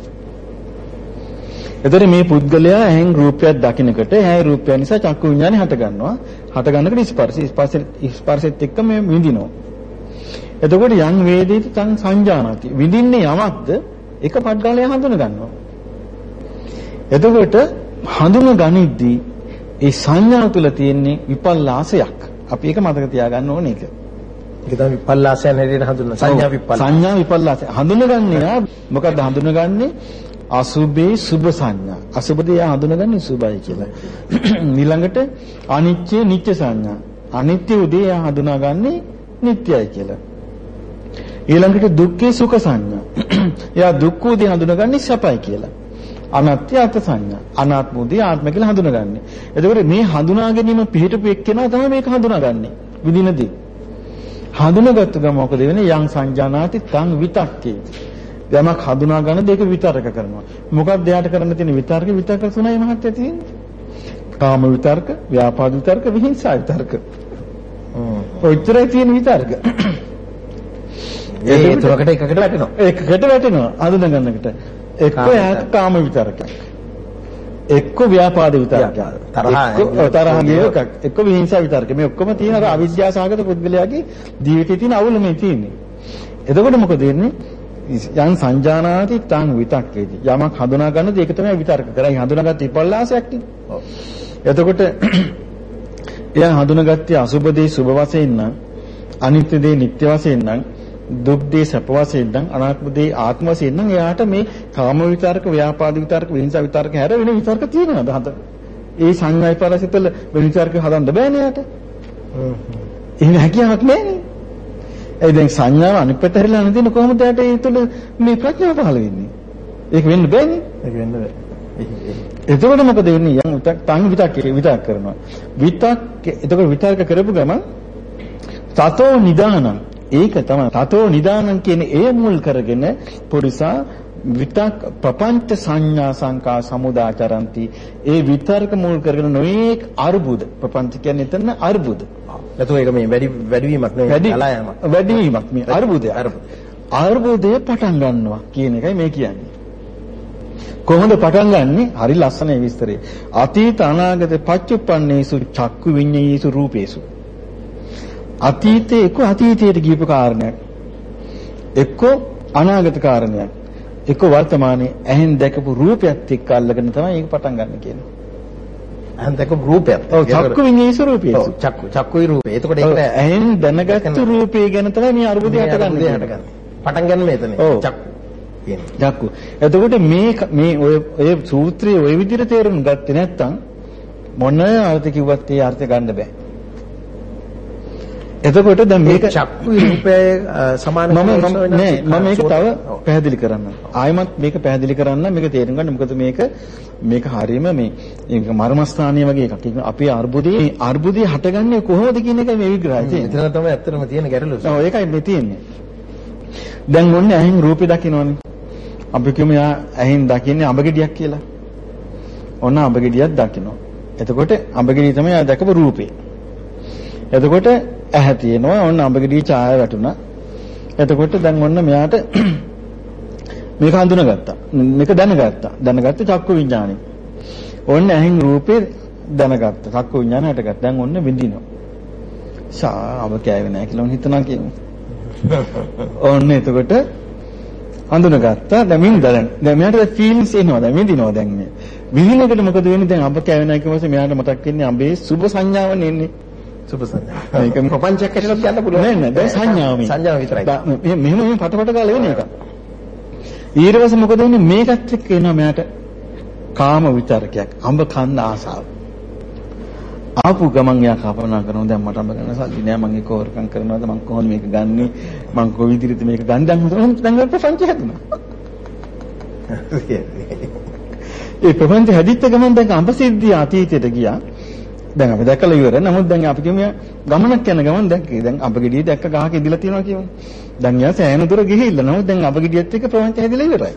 එතකොට මේ පුද්ගලයා ඇහෙන් රූපයක් දකිනකොට ඇහැ රූපය නිසා චක්කු විඥානේ හට ගන්නවා. හට ගන්නකොට ස්පර්ශ ස්පර්ශ ස්පර්ශෙත් එක්ක මේ විඳිනවා. එතකොට යම් වේදේති තං සංජානති. විඳින්නේ යමක්ද එක පඩ්ගලය හඳුන ගන්නවා. එතකොට හඳුන ගනිද්දී ඒ සංඥා තුල තියෙන්නේ විපල්ලාසයක්. අපි ඒක මතක තියාගන්න ඕනේ ඒක. ඒක තමයි විපල්ලාසයන් හැටියට හඳුන්වන සංඥා විපල්ලාස. සංඥා විපල්ලාසය. හඳුනගන්නේ මොකද්ද හඳුනගන්නේ? අසුභේ සුභ සංඥා. අසුභ දේ හඳුනගන්නේ සුභයි කියලා. ඊළඟට අනිත්‍ය නිත්‍ය සංඥා. අනිත්‍ය උදේ හඳුනාගන්නේ නිට්ටයයි කියලා. ඊළඟට දුක්ඛේ සුඛ සංඥා. එයා දුක්ඛ උදේ හඳුනගන්නේ සැපයි කියලා. අනත්‍ය අත සංඥා. අනාත්ම උදේ ආත්ම කියලා හඳුනගන්නේ. එතකොට මේ හඳුනා ගැනීම පිළිටපු එක්කෙනා තමයි මේක හඳුනාගන්නේ. විදිනදී. හඳුනාගත්ත ගම මොකද වෙන්නේ? යං සංජානාති තං විතක්කේ. යමක් හඳුනා ගන්න දෙක විතර්ක කරනවා. මොකක්ද එයාට කරන්න තියෙන විතර්ක විතර්ක තුනයි මහත්ය තියෙන්නේ. කාම විතර්ක, ව්‍යාපාද විතර්ක, විහිංසා විතර්ක. ඔච්චරයි තියෙන විතර්ක. ඒ තුනකට එකකට වැටෙනවා. එකකට වැටෙනවා හඳුනා ගන්නකට. එක්ක එයාට කාම විතර්කයක්. එක්ක ව්‍යාපාද විතර්කයක්. තරහ තරහ ගිය එකක්. එක්ක විහිංසා විතර්ක. මේ ඔක්කොම තියෙන අර අවිද්‍යාසහගත පුද්ගලයාගේ ජීවිතේ තියෙන අවුල මේ තියෙන්නේ. එතකොට මොකද වෙන්නේ? යම් සංජානාති තං විතක්කේති. යමක් හඳුනා ගන්නද ඒක තමයි විතර්ක කරයි. හඳුනාගත්ත ඉපල්ලාසයක් නේ. එතකොට එයා හඳුනාගත්තේ අසුබ දේ සුබ වශයෙන් නම් අනිත්‍ය දේ නිට්ටය වශයෙන් නම් දුක් දේ සැප වශයෙන් නම් අනාත්ම දේ ආත්ම වශයෙන් නම් එයාට මේ කාම විතර්ක, ව්‍යාපාද විතර්ක, විහිංසා විතර්ක හැර වෙන විතර්ක තියෙනවද? හත. ඒ සංඥා විපරසිතල වෙන විතර්ක හදන්න බෑනේ යාට. එහෙම හැකියාවක් නෑනේ. ඒ දැන් සංඥාව අනිත් පැත්තට හැරිලා නැතිනම් කොහොමද යාට ඒ තුළ මේ ප්‍රඥාව පහළ වෙන්නේ? ඒක වෙන්න බෑනේ. ඒක වෙන්න බෑ. එතකොට මොකද වෙන්නේ? යම් විතක් තන් විතක් විතක් කරනවා. විතක් එතකොට විතර්ක කරපු ගමන් තතෝ නිදානං ඒක තමයි තතෝ නිදානං කියන ඒ මුල් කරගෙන පුරිසා විතක් ප්‍රපංච සංඥා සංකා සමුදාචරಂತಿ ඒ විතර්ක මුල් කරගෙන නොඑක් අර්බුද. ප්‍රපංච කියන්නේ එතන අර්බුද. නැතුව ඒක මේ වැඩි වැඩිවීමක් නෙවෙයි වැඩි ගලා යාමක්. වැඩිවීමක් මේ අර්බුදය. අර්බුද. අර්බුදය පටන් ගන්නවා කියන එකයි මේ කියන්නේ. කොහොමද පටන් ගන්නෙ? හරි ලස්සනයි විස්තරය අතීත අනාගත පච්චුප්පන්නේසු චක්කු විඤ්ඤේසු රූපේසු අතීතේ එක්ක අතීතයට ගියපු කාරණයක් එක්ක අනාගත කාරණයක් එක්ක වර්තමානයේ ඇහෙන් දැකපු රූපයත් එක්ක අල්ලගෙන තමයි ඒක පටන් ගන්න කියන්නේ. අහන් දැක රූපයක්. ඔව් චක්කු විඤ්ඤාස රූපේසු. ඔව් චක්කු චක්කුයි රූපේ. එතකොට ඒක ඇහෙන් දැනගත්තු රූපේ ගැන තමයි මේ අරුබුදේ හටගන්නේ. පටන් ගන්න මෙතන. චක්කු. චක්කු. එතකොට මේ මේ ඔය ඔය සූත්‍රයේ ඔය විදිහට තේරුම් ගත්තේ නැත්නම් මොන අර්ථ කිව්වත් ඒ අර්ථ ගන්න බෑ. එතකොට දැන් මේක චක්කුයි රූපයේ සමාන මම නෑ මම මේක තව. පැහැදිලි කරන්න. ආයමත් මේක පැහැදිලි කරන්න මේක තේරුම් ගන්න. මොකද මේක මේක හරීම මේ මේක මර්මස්ථානීය වගේ එකක්. ඒක අපේ අර්බුදේ මේ අර්බුදේ හටගන්නේ කොහොමද කියන එකයි මේ විග්‍රහය තියෙන්නේ. එතන තමයි ඇත්තටම තියෙන ගැටලුව. ඔව් ඒකයි මේ තියෙන්නේ. දැන් ඔන්නේ ඇහෙන් රූපේ දකින්නවනේ. අපි කියමු යා ඇහෙන් දකින්නේ අඹ ගෙඩියක් කියලා. ඔන්න අඹ ගෙඩියක් දකිනවා. එතකොට අඹ ගෙඩිය තමයි යා දැකපු රූපේ. එතකොට ඇහැ තියෙනවා. ඔන්න අඹ ගෙඩිය ඡාය වැටුණා. එතකොට දැන් ඔන්න මෙයාට මේක හඳුනාගත්තා. මේක දැනගත්තා. දැනගත්ත චක්කු විඥානෙ. ඔන්න ඇහෙන් රූපේ දැනගත්තා. චක්කු විඥාන හටගත්තා. දැන් ඔන්න විඳිනවා. අඹ කෑවේ නැහැ කියලා හිතනවා කියමු. ඔන්න එතකොට හඳුනගත්තා දැන් වින්ද දැන් දැන් මෙයාට ෆීලිංස් එනවා දැන් විඳිනවා දැන් මේ විඳිනකොට මොකද වෙන්නේ දැන් අඹ කෑවෙන එක පස්සේ මෙයාට මතක් වෙන්නේ අඹේ සුබ සංඥාවනේ එන්නේ සුභ සංඥා. මේක ප්‍රපංචයක් ඇතුළත් ගන්න පුළුවන්. නෑ නෑ. දැන් සංඥාව මේ. සංඥාව විතරයි. මෙහෙම මෙහෙම පටපට ගාලා වෙන එක පස්සේ මොකද වෙන්නේ මේකත් එක්ක එනවා මෙයාට කාම විතරකයක් අඹ කන්න ආසාව. ආපු ගමන් යා කල්පනා කරනවා දැන් මට අඹ ගන්න සල්ලි නෑ. මම ඒක හොරකම් කරනවාද? මම කොහොමද මේක ගන්නෙ? මම කොයි විදිහට මේක ගන්න? දැන් හොඳට දැන් පංච හැදුනා. ඒ ප්‍රපංච හැදිච්ච ගමන් දැන් අඹ සිද්ධිය අතීතයට ගියා. දැන් අපි දැකලා ඉවරයි. නමුත් දැන් අපි කියමු ගමනක් යන ගමන් දැන් දැන් අඹ ගෙඩිය දැක්ක ගහක ඉඳලා තියෙනවා කියමු. දැන් යා සෑහෙන දුර ගිහිල්ලා. නමුත් දැන් අඹ ගෙඩියත් එක්ක ප්‍රපංච හැදිලා ඉවරයි.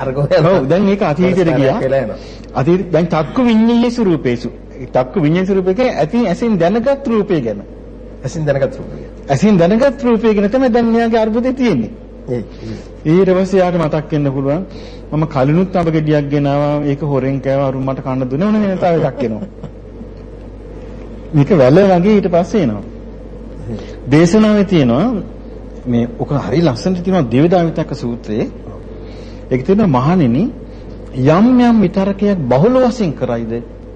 අර කොහේ ඔව් දැන් මේක අතීතයට ගියා. අතීත දැන් චක්කු විඤ්ඤාණය රූපේසු. චක්කු විඤ්ඤාණ රූපේ ඇති ඇසින් දැනගත් රූපේ ගැන. ඇසින් දැනගත් රූපය. ඇසින් දැනගත් රූපේ ගැන තමයි දැන් මෙයාගේ අර්බුදේ තියෙන්නේ. ඒ ඊට පස්සේ යාට මතක් වෙන්න පුළුවන් මම කලිනුත් අඹ ගෙඩියක් ගෙනාවා ඒක හොරෙන් කෑවා අරුන් මට කන්න දුන්නේ ඕන වෙන තව එකක් එනවා මේක වැල වගේ ඊට පස්සේ එනවා දේශනාවේ තියෙනවා මේ ඔක හරි ලස්සනට තියෙනවා දේවදා විතක්ක සූත්‍රයේ ඒක තියෙනවා මහණෙනි යම් යම් විතරකයක් බහුල වශයෙන් කරයිද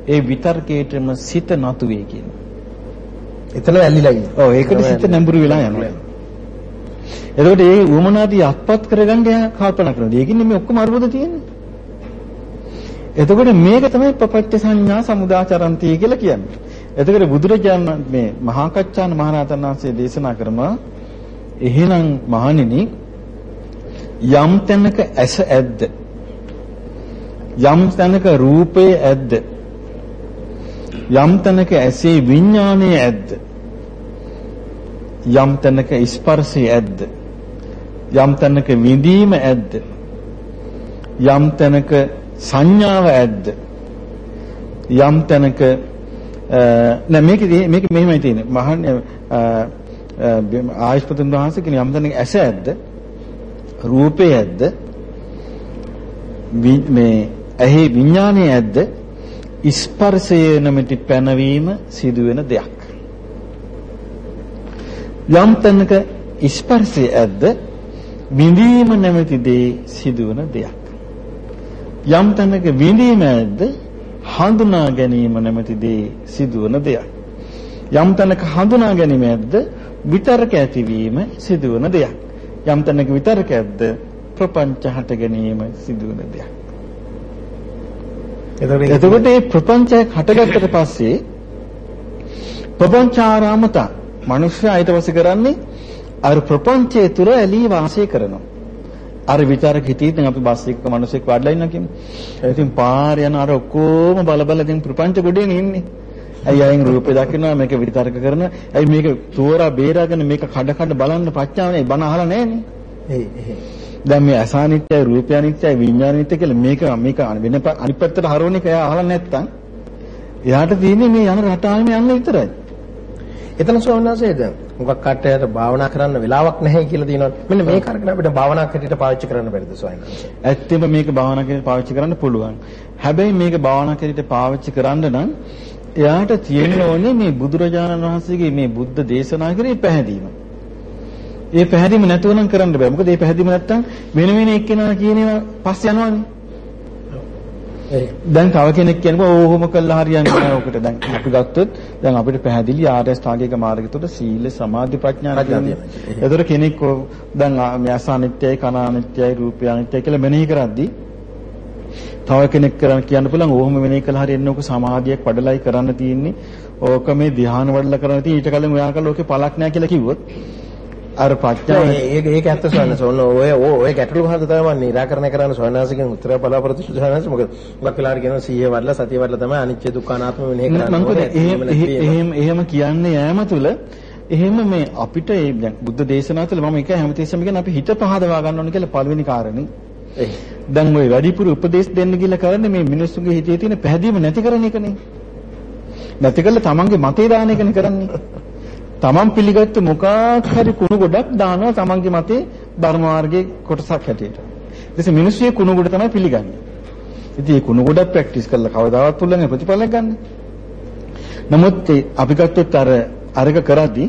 ඒ විතර්කයේටම සිත නතු වේ කියනවා එතන ඇල්ලිලා ඉන්නේ. ඔව් ඒකට සිත නැඹුරු වෙලා යනවා එතකොට ඒ උමනාදී අත්පත් කරගන්න එයා කල්පනා කරනවා. ඒකින්නේ මේ ඔක්කොම අරුබුද තියෙන්නේ. එතකොට මේක තමයි ප්‍රපත්‍ය සංඥා සමුදාචරන්ති කියලා කියන්නේ. එතකොට බුදුරජාණන් මේ මහා කච්චාන මහරහතන් වහන්සේ දේශනා කරනවා එහෙනම් මහණෙනි යම් තැනක ඇස ඇද්ද? යම් තැනක රූපේ ඇද්ද? යම් තැනක ඇසේ විඥානය ඇද්ද? යම් තැනක ස්පර්ශය ඇද්ද? යම් තැනක විඳීම ඇද්ද? යම් තැනක සංඥාව ඇද්ද? යම් තැනක නෑ මේක මේක මෙහෙමයි තියෙන්නේ මහන්නේ ආයස්පතුන් වහන්සේ කියන යම් තැනක ඇස ඇද්ද රූපේ ඇද්ද මේ ඇහි විඥානය ඇද්ද ස්පර්ශය නැමැති පැනවීම සිදුවෙන දෙයක් යම් තැනක ස්පර්ශය ඇද්ද විඳීම නැමැති දේ සිදුවන දෙයක්. යම් තැනක විඳීම ඇද්ද හඳුනා ගැනීම නැමැති දේ සිදුවන දෙයක්. යම් තැනක හඳුනා ගැනීම ඇද්ද විතරක ඇතිවීම සිදුවන දෙයක්. යම් තැනක විතරක ඇද්ද ප්‍රපංච හට ගැනීම සිදුවන දෙයක්. එතකොට මේ ප්‍රපංචයක් හටගත්තට පස්සේ ප්‍රපංචාරාමතා මිනිස්සු ඊට පස්සේ කරන්නේ අර ප්‍රපංචයේ තුර ඇලී වාසය කරනවා. අර විතරක හිතේ දැන් අපි බස් එකක මිනිස්සෙක් වඩලා ඉන්නවා කියමු. ඉතින් පාර යන අර ඔක්කොම බල බල දැන් ප්‍රපංච ගොඩේනේ ඉන්නේ. ඇයි අයින් රූපේ දකින්නවා මේක විතර්ක කරන. ඇයි මේක තෝරා බේරාගෙන මේක කඩ කඩ බලන්න ප්‍රඥාවනේ බණ අහලා නැහනේ. ඒ ඒ දැන් මේ අසානිත්‍යයි රූපය අනිත්‍යයි විඥාන අනිත්‍ය කියලා මේක මේක වෙන අනිත් පැත්තට හරවන එක එයා අහලා නැත්තම් එයාට තියෙන්නේ මේ යන රටාවෙම යන්න විතරයි. එතන ස්වාමීන් වහන්සේ දැන් මොකක් කට්ටයට භාවනා කරන්න වෙලාවක් නැහැ කියලා තියෙනවා. මෙන්න මේ කරගෙන අපිට භාවනා කටියට පාවිච්චි කරන්න බැරිද ස්වාමීන් වහන්සේ? ඇත්තෙම මේක භාවනා කරලා පාවිච්චි කරන්න පුළුවන්. හැබැයි මේක භාවනා කරලා පාවිච්චි කරන්න නම් එයාට තියෙන්න ඕනේ මේ බුදුරජාණන් වහන්සේගේ මේ බුද්ධ දේශනා කරේ පැහැදීම. ඒ පැහැදීම නැතුව නම් කරන්න බෑ. මොකද ඒ පැහැදීම නැත්තම් වෙන වෙන එක්කෙනා කියන ඒවා පස්සේ යනවනේ. දැන් තව කෙනෙක් කියනවා ඕහොම කළා හරියන්නේ නැහැ ඔකට. දැන් අපි ගත්තොත් දැන් අපිට පැහැදිලි ආර්ය අෂ්ටාංගික මාර්ගය තුළ සීල සමාධි ප්‍රඥා. තියෙනවා. ඒතර කෙනෙක් දැන් ආ- මේ අසානිත්‍යයි කන අනිත්‍යයි රූපය අනිත්‍යයි කියලා මෙනෙහි කරද්දී තව කෙනෙක් කරන්න කියන්න පුළුවන් ඕහොම මෙනෙහි කළා හරියන්නේ ඔක සමාධියක් වඩලයි කරන්න තියෙන්නේ. ඕක මේ ධ්‍යාන වඩලා කරන්න තියෙන්නේ ඊට කලින් ඔයා කළා ඔකේ පළක් නැහැ කියලා කිව්වොත් අර ප්‍රඥාව ඒක ඒක ඇත්ත සවන්න සෝන ඔය ඔය ගැටලු හඳ තමයි निराකරණය කරන්න සවනාසිකෙන් උත්තර බලාපොරොත්තු සවනාසි මොකද මොකක් වෙලාට කියනවා සිහිය වඩලා සතිය වඩලා තමයි අනිත්‍ය දුක්ඛනාත්ම වෙන්නේ කරන්නේ මොකද එහෙම එහෙම කියන්නේ යෑම තුල එහෙම මේ අපිට ඒ දැන් බුද්ධ දේශනාව තුළ මම එක හැමතිස්සම කියන්නේ අපි හිත පහදවා ගන්න ඕන කියලා පළවෙනි කාරණේ. දැන් ওই වැඩිපුර උපදේශ දෙන්න කියලා කරන්නේ මේ මිනිස්සුගේ හිතේ තියෙන පැහැදීම නැති කරන එකනේ. නැති කරලා තමන්ගේ මතේ දාන එකනේ කරන්නේ. තමන් පිළිගත්ත මොකක් හරි කුණු ගොඩක් දානවා තමන්ගේ මතේ ධර්ම මාර්ගයේ කොටසක් හැටියට. ඊට පස්සේ මිනිස්සුයේ කුණු ගොඩ තමයි පිළිගන්නේ. ඉතින් මේ කුණු ගොඩක් ප්‍රැක්ටිස් කරලා කවදාවත් පුළුවන් ප්‍රතිඵලයක් ගන්න. නමුත් අපි ගත්තොත් අර අරක කරද්දී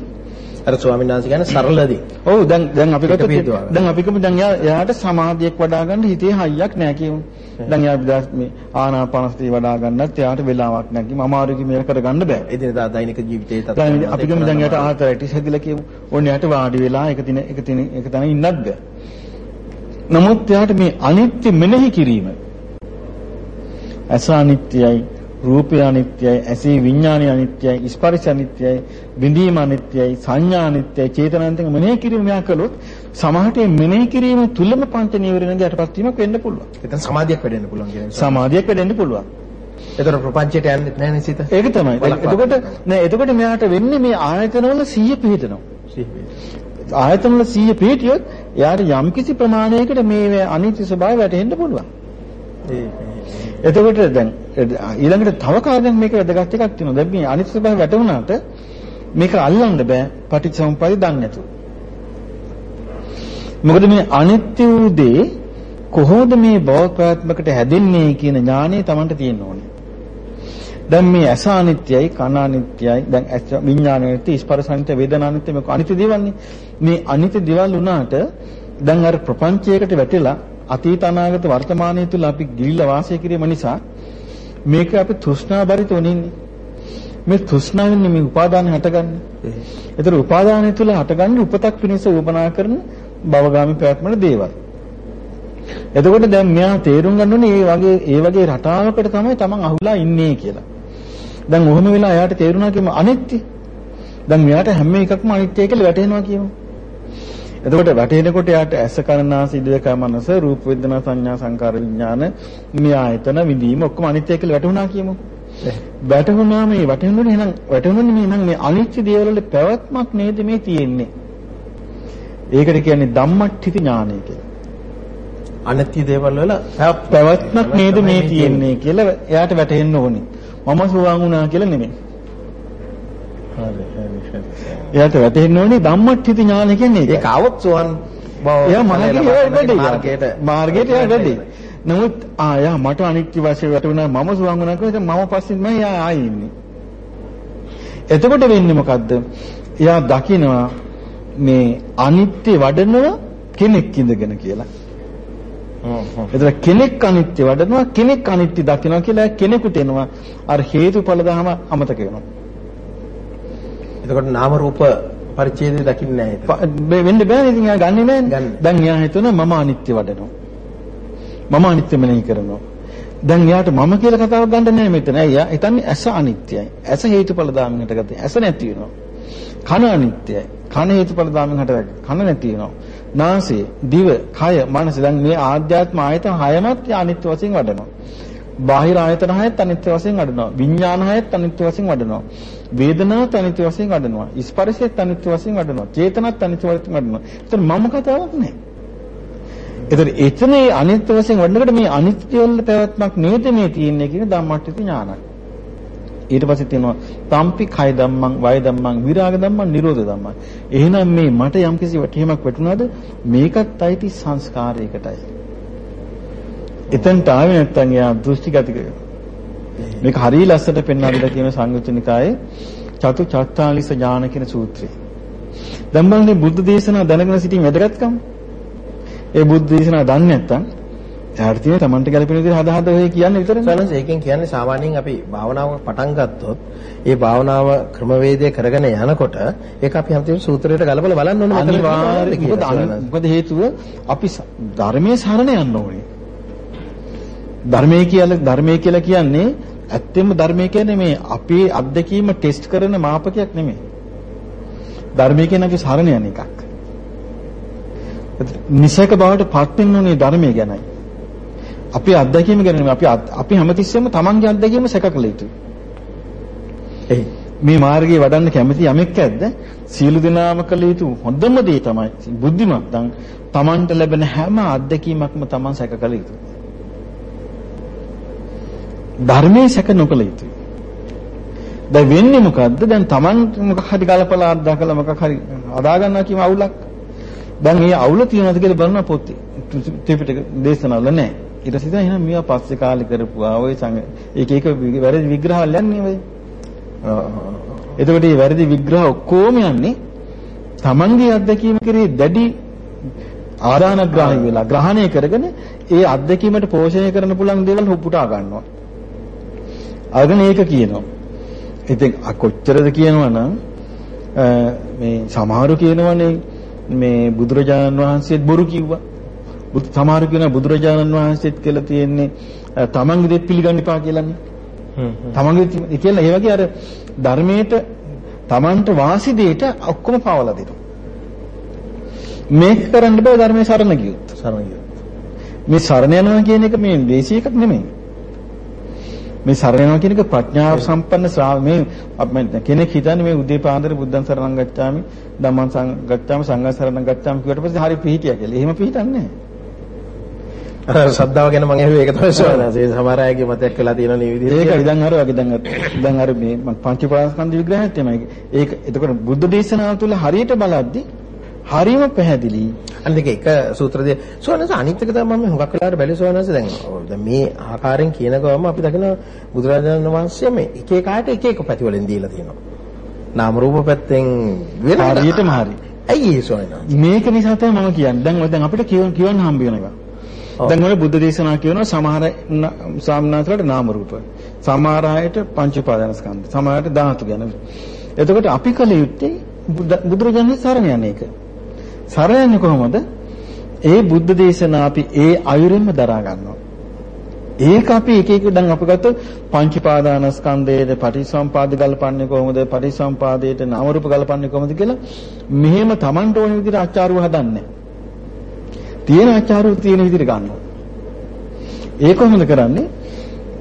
අර ස්වාමීන් වහන්සේ කියන්නේ සරලදී. ඔව් දැන් දැන් අපි ගත්තොත්. දැන් අපි කියමු දැන් එයාට සමාධියක් වඩා ගන්න හිතේ හයියක් නැහැ කියමු. දැන් එයා විදාස් මේ ආනාපානසතිය වඩා ගන්නත් එයාට වෙලාවක් නැහැ කිම අමාරුයි මේක කරගන්න බෑ. එදිනදා දෛනික ජීවිතයේ එක්ක අපි කියමු දැන් එයාට ආතරයිටිස් හැදිලා කියමු. ඕන්න එයාට වාඩි වෙලා එක දින එක දින එක තැන ඉන්නත් බෑ. නමුත් එයාට මේ අනිත්‍ය මෙනෙහි කිරීම අස අනිත්‍යයි රූපය අනිත්‍යයි ඇසේ විඥානය අනිත්‍යයි ස්පර්ශ අනිත්‍යයි බිඳීම අනිත්‍යයි සංඥා අනිත්‍යයි චේතනාන්තක මෙනෙහි කිරීම යා කළොත් සමහරට මෙනෙහි කිරීම තුලම පංච නීවරණගේ යටපත් වීමක් වෙන්න පුළුවන් එතන සමාධියක් වැඩෙන්න පුළුවන් කියන එක. සමාධියක් වැඩෙන්න පුළුවන් එතන ප්‍රපංචයට යන්නෙත් නැහැ නේ සිත. ඒක තමයි. එතකොට නෑ එතකොට මෙයාට වෙන්නේ මේ ආයතනවල 100 පිහිටනවා සිහිය. ආයතන වල 100 පිහිටියොත් එයාට යම්කිසි ප්‍රමාණයකට මේ අනිත්‍ය ස්වභාවය වැටහෙන්න පුළුවන් ඒ එතකොට දැන් ඊළඟට තව කාරණයක් මේක වැදගත් එකක් තියෙනවා. දැන් මේ අනිත් ස්වභාවය වැටුණාට මේක අල්ලන්න බෑ පටිච්චසමුප්පාදේ දන්නේ නැතුව. මොකද මේ අනිත්‍ය වූ දේ කොහොමද මේ භව ප්‍රාත්මකට හැදෙන්නේ කියන ඥාණය Tamanට තියෙන්න ඕනේ. දැන් මේ ඇස අනිත්‍යයි කන අනිත්‍යයි දැන් ඇස විඥාන අනිත්‍ය ස්පර්ශ අනිත්‍ය වේදනා අනිත්‍ය මේක අනිත්‍ය දේවල්නේ. මේ අනිත්‍ය දේවල් වුණාට දැන් අර ප්‍රපංචයකට වැටිලා අතීත අනාගත වර්තමානයේ තුල අපි ගිලිලා වාසය කිරීම නිසා මේක අපි තෘෂ්ණා බරිතව නෙන්නේ. මේ තෘෂ්ණාවෙන් මේ උපාදාන හටගන්නේ. ඒතර උපාදානය තුල හටගන්නේ උපතක් පිණිස උපනා කරන භවගාමී ප්‍රයත්නවල දේවල්. එතකොට දැන් මෙයා තේරුම් ගන්න ඕනේ මේ වගේ ඒ වගේ රටාවකට තමයි Taman අහුලා ඉන්නේ කියලා. දැන් ඔහොම වෙලා එයාට තේරුණා කියම අනිත්‍ය. දැන් මෙයාට හැම එකක්ම අනිත්‍ය කියලා වැටහෙනවා කියමු. එතකොට වැටෙනකොට යාට ඇස කරනාස ඉදිරිය කමනස රූප වේදනා සංඥා සංකාර විඥාන මේ ආයතන විදීම ඔක්කොම අනිත්‍ය කියලා වැටුණා කියමු. වැටුණා මේ වැටෙනුනේ එහෙනම් වැටෙනුනේ මේ නම් මේ අනිත්‍ය දේවල් වල පැවැත්මක් නේද මේ තියෙන්නේ. ඒකට කියන්නේ ධම්මට්ඨිත ඥානය කියලා. අනිත්‍ය දේවල් වල පැවැත්මක් නේද මේ තියෙන්නේ කියලා එයාට වැටහෙන්න ඕනේ. මම සුවාන් වුණා කියලා නෙමෙයි. හරි හරි. එයාට වැටහෙන්න ඕනේ ධම්මට්ඨිත ඥානය කියන්නේ ඒක. ඒක આવොත් සෝවන් බව එයා මාර්ගයට. මාර්ගයට මාර්ගයට වැඩි. නමුත් ආ යා මට අනිත්‍ය වශයෙන් වැටුණා මම සුවන් වුණා කියලා මම පස්සෙන් මම යා ආයේ ඉන්නේ. එතකොට වෙන්නේ මොකද්ද? එයා දකිනවා මේ අනිත්‍ය වඩනව කෙනෙක් ඉඳගෙන කියලා. එතන කෙනෙක් අනිත්‍ය වඩනවා කෙනෙක් අනිත්‍ය දකිනවා කියලා කෙනෙකුට එනවා අර හේතුඵල දහම අමතක වෙනවා. එතකොට නාම රූප පරිච්ඡේදය දකින්නේ නැහැ. ප- වෙන්න බෑනේ ඉතින් එයා ගන්නෙ නෑනේ. ගන්න. දැන් එයා හිතනවා මම අනිත්‍ය වඩනවා. මම අනිත්‍ය මෙනෙහි කරනවා. දැන් එයාට මම කියලා කතාවක් ගන්න නෑ මෙතන. එයා හිතන්නේ ඇස අනිත්‍යයි. ඇස හේතුඵල දාමින් හටගත්තේ. ඇස නැති වෙනවා. කන අනිත්‍යයි. කන හේතුඵල දාමින් හටගත්තේ. කන නැති වෙනවා. නාසය, දිව, කය, මනස දැන් මේ ආධ්‍යාත්ම ආයතන හයමත් අනිත්‍ය වශයෙන් වඩනවා. බාහිර ආයතන හයත් අනිත්‍ය වශයෙන් වඩනවා. විඥාන හයත් අනිත්‍ය වශයෙන් වඩනවා. වේදනාවත් අනිත්‍ය වශයෙන් වඩනවා. ස්පර්ශයත් අනිත්‍ය වශයෙන් වඩනවා. චේතනත් අනිත්‍ය වශයෙන් වඩනවා. ඒතර මම කතාවක් නැහැ. ඒතර එතනේ අනිත්‍ය වශයෙන් වඩනකොට මේ අනිත්‍ය වල පැවැත්මක් නේද මේ තියෙන්නේ කියන ධම්මට්ඨිත ඥානයි. ඊට පස්සේ තියෙනවා තම්පි කය ධම්මං වය ධම්මං විරාග ධම්මං නිරෝධ ධම්මං. එහෙනම් මේ මට යම්කිසි වටීමක් වැටුණාද මේකත් අයිති සංස්කාරයකටයි. එතනට ආවේ නැත්තම් එයා දෘෂ්ටිගතික මේක හරිය ලස්සට පෙන්වා දෙලා තියෙන සංයුත්නිකායේ චතු චත්තාලිස ඥාන කියන සූත්‍රය. දැන් බලන්නේ බුද්ධ දේශනා දැනගෙන සිටීම වැදගත්කම. ඒ බුද්ධ දේශනා දන්නේ නැත්තම් එයාට තියෙන තමන්ට ගැලපෙන විදිහට හදා හදා ඔය කියන්නේ විතරනේ. සනස ඒකෙන් කියන්නේ සාමාන්‍යයෙන් අපි භාවනාව පටන් ගත්තොත් ඒ භාවනාව ක්‍රමවේදය කරගෙන යනකොට ඒක අපි හැමතිස්සෙම සූත්‍රයට ගලපලා බලන්න ඕනේ අනිවාර්යයෙන් මොකද. මොකද හේතුව අපි ධර්මයේ සරණ යන්න ඕනේ. ධර්මයේ කියලා ධර්මයේ කියලා කියන්නේ ඇත්තෙන්ම ධර්මයේ කියන්නේ මේ අපේ අත්දැකීම ටෙස්ට් කරන මාපකයක් නෙමෙයි. ධර්මයේ කියන්නේ අපි සරණ යන එකක්. නිසක බවට පත් වෙන්න ධර්මයේ ගැනයි. අපි අත්දැකීම ගැන නෙමෙයි අපි අපි හැමතිස්සෙම තමන්ගේ අත්දැකීම සැක කළ යුතුයි. එයි. මේ මාර්ගයේ වඩන්න කැමති යමෙක් ඇද්ද? සියලු දෙනාම කළ යුතු හොඳම දේ තමයි බුද්ධිමත් නම් තමන්ට ලැබෙන හැම අත්දැකීමක්ම තමන් සැක කළ යුතුයි. ධර්මයේ සැක නොකළ යුතුයි. දැන් වෙන්නේ මොකද්ද? දැන් තමන් මොකක් හරි ගලපලා අත්දකලා මොකක් හරි අදා ගන්නවා කියම අවුලක්. දැන් මේ අවුල තියෙනවද කියලා බලන පොතේ ත්‍රිපිටක දේශනාවල නැහැ. ඊට දැන් එහෙනම් මේවා පස්සේ කාලේ කරපුවා ඔය සංග එක එක වැරදි විග්‍රහවල් යන්නේ ඔය. එතකොට මේ වැරදි විග්‍රහ ඔක්කොම යන්නේ තමන්ගේ අත්දැකීම කෙරෙහි දැඩි ආදානග්‍රාහී වෙලා ග්‍රහණය කරගෙන ඒ අත්දැකීමට පෝෂණය කරන්න පුළුවන් දේවල් හුපුටා ගන්නවා. අරගෙන ඒක කියනවා. ඉතින් කොච්චරද කියනවනම් අ, මේ සමහරු කියනවනේ මේ බුදුරජාණන් වහන්සේත් බොරු කිව්වා. බුදු සමහරු කියනවා බුදුරජාණන් වහන්සේත් කියලා තියෙන්නේ තමන්ගේ දෙත් පිළිගන්න එපා කියලානේ. තමන්ගේ ඒ කියන්නේ ඒ වගේ අර ධර්මයට තමන්ට වාසි දෙයට ඔක්කොම පාවලා දෙනවා. මේක කරන්න බෑ ධර්මයේ සරණ ගියොත්. සරණ ගියොත්. මේ සරණ යනවා කියන එක මේ දේශී එකක් නෙමෙයි. මේ සරණ යනවා කියන එක ප්‍රඥාව සම්පන්න ශ්‍රා මේ අප- කෙනෙක් හිතන්නේ මේ උදේ පාන්දර බුද්ධං සරණං ගච්ඡාමි ධම්මං සං ගච්ඡාමි සංඝං සරණං ගච්ඡාමි කියවට පස්සේ හරි පිහිටියා කියලා. එහෙම පිහිටන්නේ නැහැ. ශ්‍රද්ධාව ගැන මම ඇහුවේ ඒක තමයි. ඒ සමහර අයගේ මතයක් වෙලා තියෙන මේ විදිහට. ඒකයි දැන් අර වගේ දැන් දැන් අර මේ පංච පාස්කන්ධ විග්‍රහයත් තමයි. ඒක එතකොට බුද්ධ දේශනාව තුළ හරියට බලද්දි හරියම පැහැදිලි. අනිත් එක එක සූත්‍රදී සවනස අනිත් එක තමයි මම හුඟක් වෙලාවට බැලුවේ සවනස දැන් දැන් මේ ආකාරයෙන් කියන ගමන් අපි දකින බුදුරජාණන් වහන්සේ මේ එක එක ආයත එක එක පැතිවලින් දීලා තියෙනවා. නාම රූප පැත්තෙන් වෙන වෙන- හරියටම හරි. ඇයි ඒ සවනස? මේක නිසා තමයි මම කියන්නේ. දැන් ඔය දැන් අපිට කියවන්න හම්බ වෙනවා. ඔව්. දැන් ඔය බුද්ධ දේශනා කියනවා සමහර සාමනාතලට නාම රූප. සමහර අයට පංච උපාදාන ස්කන්ධ. සමහර අයට ධාතු ගැන. එතකොට අපි කල යුත්තේ බුද්ධ- බුදුරජාණන් සරණ යන එක. සරණ යන්නේ කොහොමද? ඒ බුද්ධ දේශනා අපි ඒ අයුරින්ම දරා ගන්නවා. ඒක අපි එක එක දැන් අපි ගත්තොත් පංච පාදානස්කන්ධයේද පටිසම්පාද ගල්පන්නේ කොහොමද පටිසම්පාදයේට නාම රූප ගල්පන්නේ කොහොමද කියලා මෙහෙම Tamanට ඕන විදිහට ආචාරුව හදන්නේ. තියෙන ආචාරුව තියෙන විදිහට ගන්නවා. ඒක කොහොමද කරන්නේ?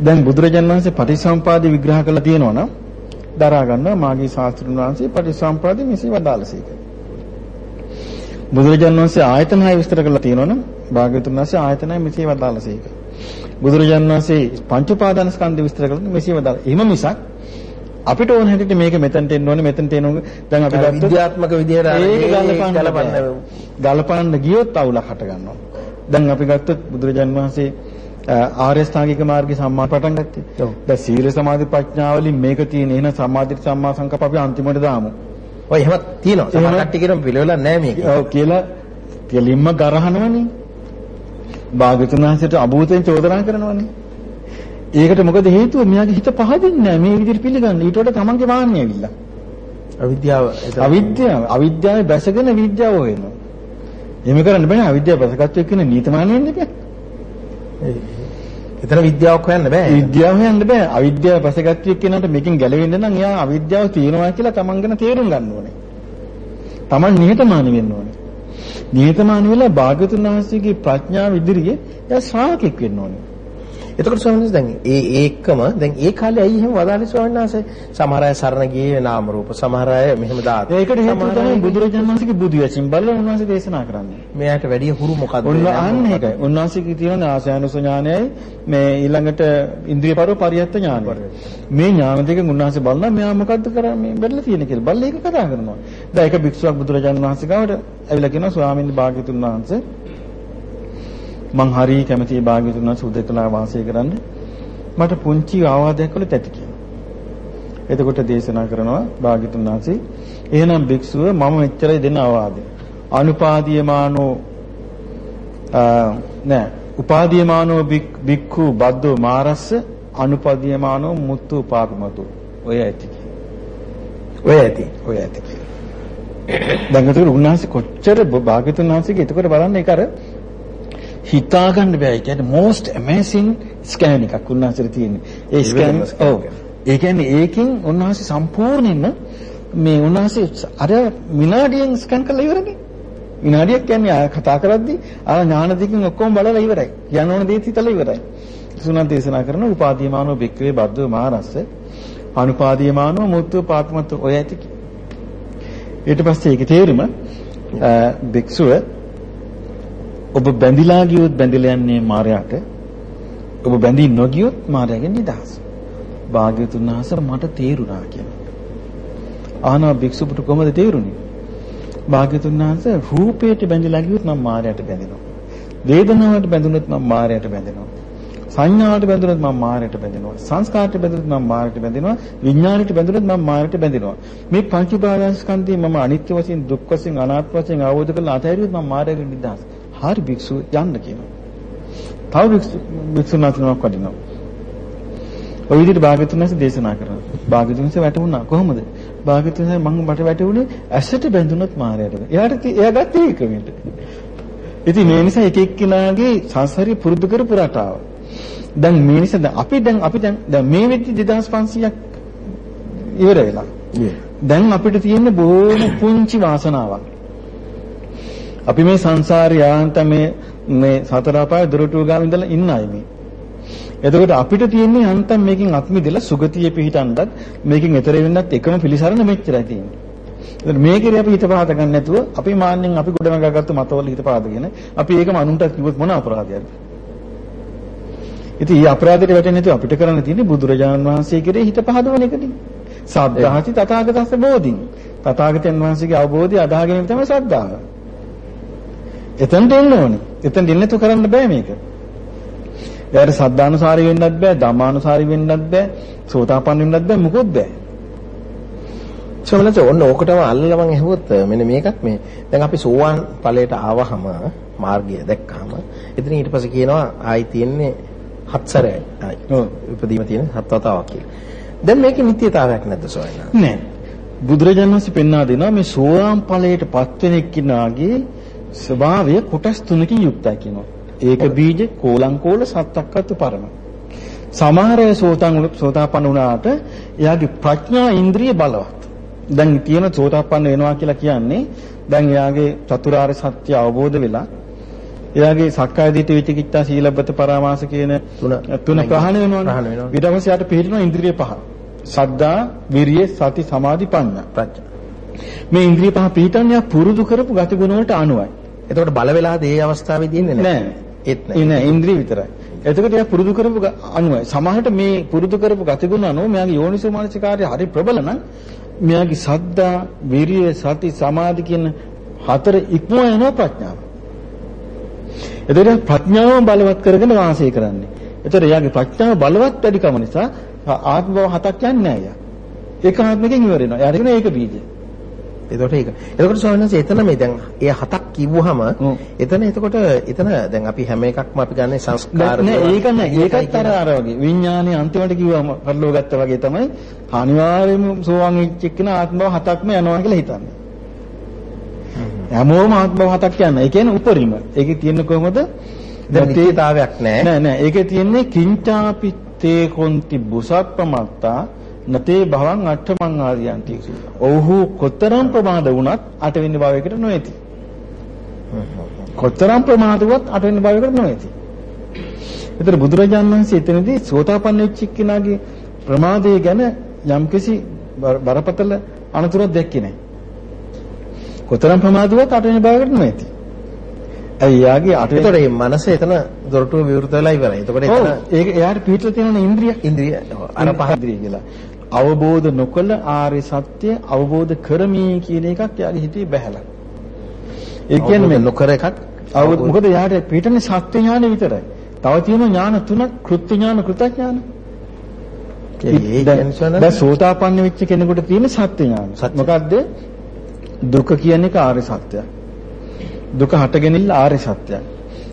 දැන් බුදුරජාණන් වහන්සේ පටිසම්පාද විග්‍රහ කරලා තියෙනවා නම් දරා ගන්නවා මාගේ ශාස්ත්‍රුන් වහන්සේ පටිසම්පාද මෙසේ වදාළසේක. බුදුරජාණන් වහන්සේ ආයතන හය විස්තර කරලා තියෙනවා නම් භාග්‍යවතුන් වහන්සේ ආයතනය මෙසේ වදාළසේක. බුදුරජාණන් වහන්සේ පංච උපාදාන ස්කන්ධ විස්තර කරලා මෙසේ වදාළ. එහෙම මිසක් අපිට ඕන හැටියට මේක මෙතනට එන්න ඕනේ මෙතනට එන්න ඕනේ. දැන් අපි ගත්තොත් විද්‍යාත්මක විදිහට අර ගලපන්න ගියොත් අවුලක් හට ගන්නවා. දැන් අපි ගත්තොත් බුදුරජාන් වහන්සේ ආර්ය ස්ථාංගික මාර්ගයේ සම්මා පටන් ගත්තේ. ඔව්. දැන් සීල සමාධි ප්‍රඥා වලින් මේක තියෙන එහෙනම් සම්මාදිට සම්මා සංකප්ප අපි අන්තිමට දාමු. ඔය එහෙමත් තියෙනවා. සමහර කට්ටිය කියන පිළිවෙලක් නැහැ මේක. ඔව් කියලා කෙලින්ම ගරහනවනේ. භාග්‍යතුන් වහන්සේට අභූතෙන් චෝදනා කරනවනේ. ඒකට මොකද හේතුව? මෙයාගේ හිත පහදින්නේ නැහැ මේ විදිහට පිළිගන්න. ඊට වඩා තමන්ගේ වාන්නේ ඇවිල්ලා. අවිද්‍යාව අවිද්‍යාව අවිද්‍යාවේ බැසගෙන විද්‍යාව හොයනවා. එහෙම කරන්න බෑ අවිද්‍යාව බැසගත්තු එක්කන නීතමාන වෙන්න බෑ. එතන විද්‍යාවක් හොයන්න බෑ. විද්‍යාව හොයන්න බෑ. අවිද්‍යාව බැසගත්තු එක්කනට මේකෙන් ගැලවෙන්න නම් එයා අවිද්‍යාව තියෙනවා කියලා තමන් ගැන තේරුම් ගන්න ඕනේ. තමන් නිහතමානී වෙන්න ඕනේ. නිහතමානී වෙලා භාග්‍යතුන් වහන්සේගේ ප්‍රඥාව ඉදිරියේ එයා ශ්‍රාවකෙක් වෙන්න ඕනේ. එතකොට ස්වාමීන් වහන්සේ දැන් ඒ ඒකම දැන් ඒ කාලේ ඇයි එහෙම වදාළේ ස්වාමීන් වහන්සේ සමහර අය සරණ ගියේ නාම රූප සමහර අය මෙහෙම දාත ඒකට හේතුව තමයි බුදුරජාණන් වහන්සේගේ බුදු වචින් බලලා උන්වහන්සේ දේශනා කරන්නේ. මෙයාට වැඩි හුරු මොකද්ද ඔන්න අන්න ඒකයි. උන්වහන්සේගේ තියෙන ආසයනුස ඥානයයි මේ ඊළඟට ඉන්ද්‍රිය පරව පරියත්ත ඥානය. මේ ඥාන දෙකෙන් උන්වහන්සේ බලනවා මෙයා මොකද්ද කරන්නේ මේ බැලලා තියෙන කියලා. බලලා ඒක කතා කරනවා. දැන් ඒක භික්ෂුවක් බුදුරජාණන් වහන්සේ ගාවට ඇවිල්ලා කියනවා ස්වාමීන් වහන්සේ මං හරි කැමතියි භාග්‍යතුන් වහන්සේ උදේකලා වාසය කරන්න. මට පුංචි ආවාදයක් කළොත් ඇති කියලා. එතකොට දේශනා කරනවා භාග්‍යතුන් වහන්සේ එහෙනම් භික්ෂුව මම මෙච්චරයි දෙන ආවාදය. අනුපාදීයමානෝ නෑ උපාදීයමානෝ භික්ඛු බද්දෝ මාරස්ස අනුපාදීයමානෝ මුත්තු පාපමතු ඔය ඇති ඔය ඇති ඔය ඇති දැන් ඒකට උන්වහන්සේ කොච්චර භාග්‍යතුන් වහන්සේගේ එතකොට බලන්න ඒක අර හිතා ගන්න බෑ. ඒ කියන්නේ most amazing ස්කෑන් එකක් උන්වහන්සේට තියෙන්නේ. ඒ ස්කෑන් ඔව්. ඒ කියන්නේ ඒකෙන් උන්වහන්සේ සම්පූර්ණයෙන්ම මේ උන්වහන්සේ අර විනාඩියෙන් ස්කෑන් කරලා ඉවරනේ. විනාඩියක් කියන්නේ ආ කතා කරද්දි අර ඥාන දෙකෙන් ඔක්කොම බලලා ඉවරයි. කියන්න ඕන දේත් හිතලා ඉවරයි. සුණන් දේශනා කරන උපාදීයමානෝ බික්කවේ බද්දෝ මහරස්ස අනුපාදීයමානෝ මුත්තු පාත්මත් ඔය ඇති. ඊට පස්සේ ඒකේ තේරුම භික්ෂුව ඔබ බැඳිලා ගියොත් බැඳිලා යන්නේ මායයට. ඔබ බැඳී නොගියොත් මායයෙන් නිදහස්. භාග්‍යතුන් වහන්සේ මට තේරුණා කියලා. ආනා භික්ෂුවට කොහොමද තේරුණේ? භාග්‍යතුන් වහන්සේ රූපයට බැඳිලා ගියොත් මම මායයට බැඳෙනවා. වේදනාවට බැඳුනොත් මම මායයට බැඳෙනවා. සංඥාවට බැඳුනොත් මම මායයට බැඳෙනවා. සංස්කාරයට බැඳුනොත් මම මායයට බැඳෙනවා. විඥාණයට බැඳුනොත් මම මායයට බැඳෙනවා. මේ පංච උපාදානස්කන්ධය මම අනිත්‍ය වශයෙන් දුක් වශයෙන් අනාත්ම වශයෙන් අවබෝධ කරලා අතහැරියොත් මම මායයෙන් නිදහස්. හරි භික්ෂුව යන්න කියනවා. තව භික්ෂු භික්ෂුන් වහන්සේනමක් වඩිනවා. ඔය විදිහට භාග්‍යතුන් වහන්සේ දේශනා කරනවා. භාග්‍යතුන් වහන්සේ වැටුණා කොහොමද? භාග්‍යතුන් වහන්සේ මම මට වැටුනේ ඇසට බැඳුනොත් මායයට. එයාට එයා ගත්තේ ඒක වින්ද. ඉතින් මේ නිසා එක එක්කිනාගේ සංසාරي පුරුදු කරපු රටාව. දැන් මේ නිසා අපි දැන් අපි දැන් දැන් මේ වෙද්දි 2500ක් ඉවර වෙලා. දැන් අපිට තියෙන බොහොම පුංචි වාසනාවක්. අපි මේ සංසාරේ යාන්ත මේ මේ සතර අපාය දොරටුව ගාව ඉඳලා ඉන්න අය මේ. එතකොට අපිට තියෙන්නේ අන්තම් මේකෙන් අත්මිදලා සුගතිය පිහිටන්නත් මේකෙන් එතර වෙන්නත් එකම පිළිසරණ මෙච්චරයි තියෙන්නේ. එතකොට මේකේ අපි හිත පහත ගන්න නැතුව අපි මාන්නෙන් අපි ගොඩනගාගත්තු මතවල හිත පහදගෙන අපි ඒකම අනුන්ට කිව්වොත් මොන අපරාධයක්ද? ඉතින් මේ අපරාධයට වැටෙන්නේ නැතුව අපිට කරන්න තියෙන්නේ බුදුරජාණන් වහන්සේ කෙරේ හිත පහදවන එකනේ. සද්ධාති තථාගතස්ස බෝධින්. තථාගතයන් වහන්සේගේ අවබෝධය අදා ගැනීම තමයි සද්ධාව. එතනට එන්න ඕනේ. එතනට එන්න තු කරන්න බෑ මේක. එයාට සද්ධානුසාරී වෙන්නත් බෑ, ධම්මානුසාරී වෙන්නත් බෑ, සෝතාපන්න වෙන්නත් බෑ, මොකොත් බෑ. සමනස ඔන්න ඕකටම අල්ලලා මම ඇහුවොත් මෙන්න මේකත් මේ දැන් අපි සෝවාන් ඵලයට ආවහම මාර්ගය දැක්කහම එතන ඊට පස්සේ කියනවා ආයි තියෙන්නේ හත් සැරයි ආයි ඉපදීම තියෙන හත් වතාවක් කියලා. දැන් මේකේ නිත්‍යතාවයක් නැද්ද සෝයනා? නෑ. බුදුරජාණන් වහන්සේ පෙන්වා දෙනවා මේ සෝවාන් ඵලයට පත් වෙන එක්කිනාගේ ස්වභාවය කොටස් තුනකින් යුක්තයි කියනවා. ඒක බීජ කෝලං කෝල සත්තක්කතු පරම. සමහර අය සෝතං සෝතාපන්න වුණාට එයාගේ ප්‍රඥා ඉන්ද්‍රිය බලවත්. දැන් තියෙන සෝතාපන්න වෙනවා කියලා කියන්නේ දැන් එයාගේ චතුරාර්ය සත්‍ය අවබෝධ වෙලා එයාගේ සක්කාය දිට්ඨි විචිකිච්ඡා සීලබ්බත පරාමාස කියන තුන තුන ප්‍රහාණය වෙනවනේ. ඊට පස්සේ යාට පිළිතුරු ඉන්ද්‍රිය පහ. සද්දා, විරිය, සති, සමාධි, ප්‍රඥා. ප්‍රඥා. මේ ඉන්ද්‍රිය පහ පිළිටන්නේ පුරුදු කරපු ගති ගුණ වලට අනුවයි. එතකොට බල වෙලාද ඒ අවස්ථාවේදී ඉන්නේ නැහැ. ඒත් නෑ ඉන්ද්‍රිය විතරයි. එතකොට එයා පුරුදු කරපු අනුවයි. සමහරට මේ පුරුදු කරපු ගතිගුණ අනුව මෙයාගේ යෝනිසෝ මානසිකාර්ය හරි ප්‍රබල නම් මෙයාගේ සද්දා, විරිය, සති, සමාධි කියන හතර ඉක්මවා යනවා ප්‍රඥාව. එතකොට ප්‍රඥාව බලවත් කරගෙන වාසය කරන්නේ. එතකොට එයාගේ ප්‍රඥාව බලවත් වැඩිකම නිසා ආත්ම භව හතක් යන්නේ නැහැ එයා. ඒක ආත්මකින් ඉවර වෙනවා. එයාට කියන ඒක බීජය. එතකොට ඒක. එතකොට ස්වාමීන් වහන්සේ එතන මේ දැන් ඒ හතක් කිව්වහම එතන එතකොට එතන දැන් අපි හැම එකක්ම අපි ගන්නේ සංස්කාර නෑ ඒක නෑ ඒකත් අර අර වගේ විඥානේ අන්තිමට කිව්වම පරිලෝක ගත්තා වගේ තමයි අනිවාර්යයෙන්ම සෝවාන් වෙච්ච එක්කන ආත්මව හතක්ම යනවා කියලා හිතන්නේ. හැමෝම ආත්මව හතක් යනවා. ඒ කියන්නේ උපරිම. ඒකේ තියෙන්නේ කොහොමද? දැන් නෑ. නෑ නෑ ඒකේ තියෙන්නේ කිංචාපි තේ කොන්ති බුසප්පමත්තා නතේ භවං අට්ඨමං ආදියන්ති. ඔව්හු කොතරම් ප්‍රමාද වුණත් අටවෙනි භවයකට නොයති. කොතරම් ප්‍රමාද වුණත් අටවෙනි භවයකට නොයති. ඒතර බුදුරජාණන් වහන්සේ එතනදී සෝතාපන්න වෙච්ච කෙනාගේ ප්‍රමාදය ගැන යම්කිසි බර- බරපතල අනතුරක් දැක්කේ නැහැ. කොතරම් ප්‍රමාදුවක් අටවෙනි භාගයට නොඇති. ඇයි යාගේ අටවෙනි එතකොට මේ මනස එතන දොරටුව විවෘත වෙලා ඉවරයි. එතකොට එතන ඒක එයාට පිටලා තියෙන ඉන්ද්‍රිය ඉන්ද්‍රිය අර පහදිරිය කියලා. අවබෝධ නොකළ ආර්ය සත්‍ය අවබෝධ කරමි කියන එකක් එයාගේ හිතේ බැහැලා. ඒ කියන්නේ මේ නොකර එකක් අවබෝධ මොකද එයාට පිටන්නේ සත්‍ය ඥානෙ විතරයි. තව තියෙන ඥාන තුනක් කෘත්‍ය ඥාන කෘතඥාන. දැන් සෝතාපන්න වෙච්ච කෙනෙකුට තියෙන සත්‍ය ඥාන. මොකද්ද? දුක කියන එක ආර්ය සත්‍යයක්. දුක හටගෙනිල්ල ආර්ය සත්‍යයක්.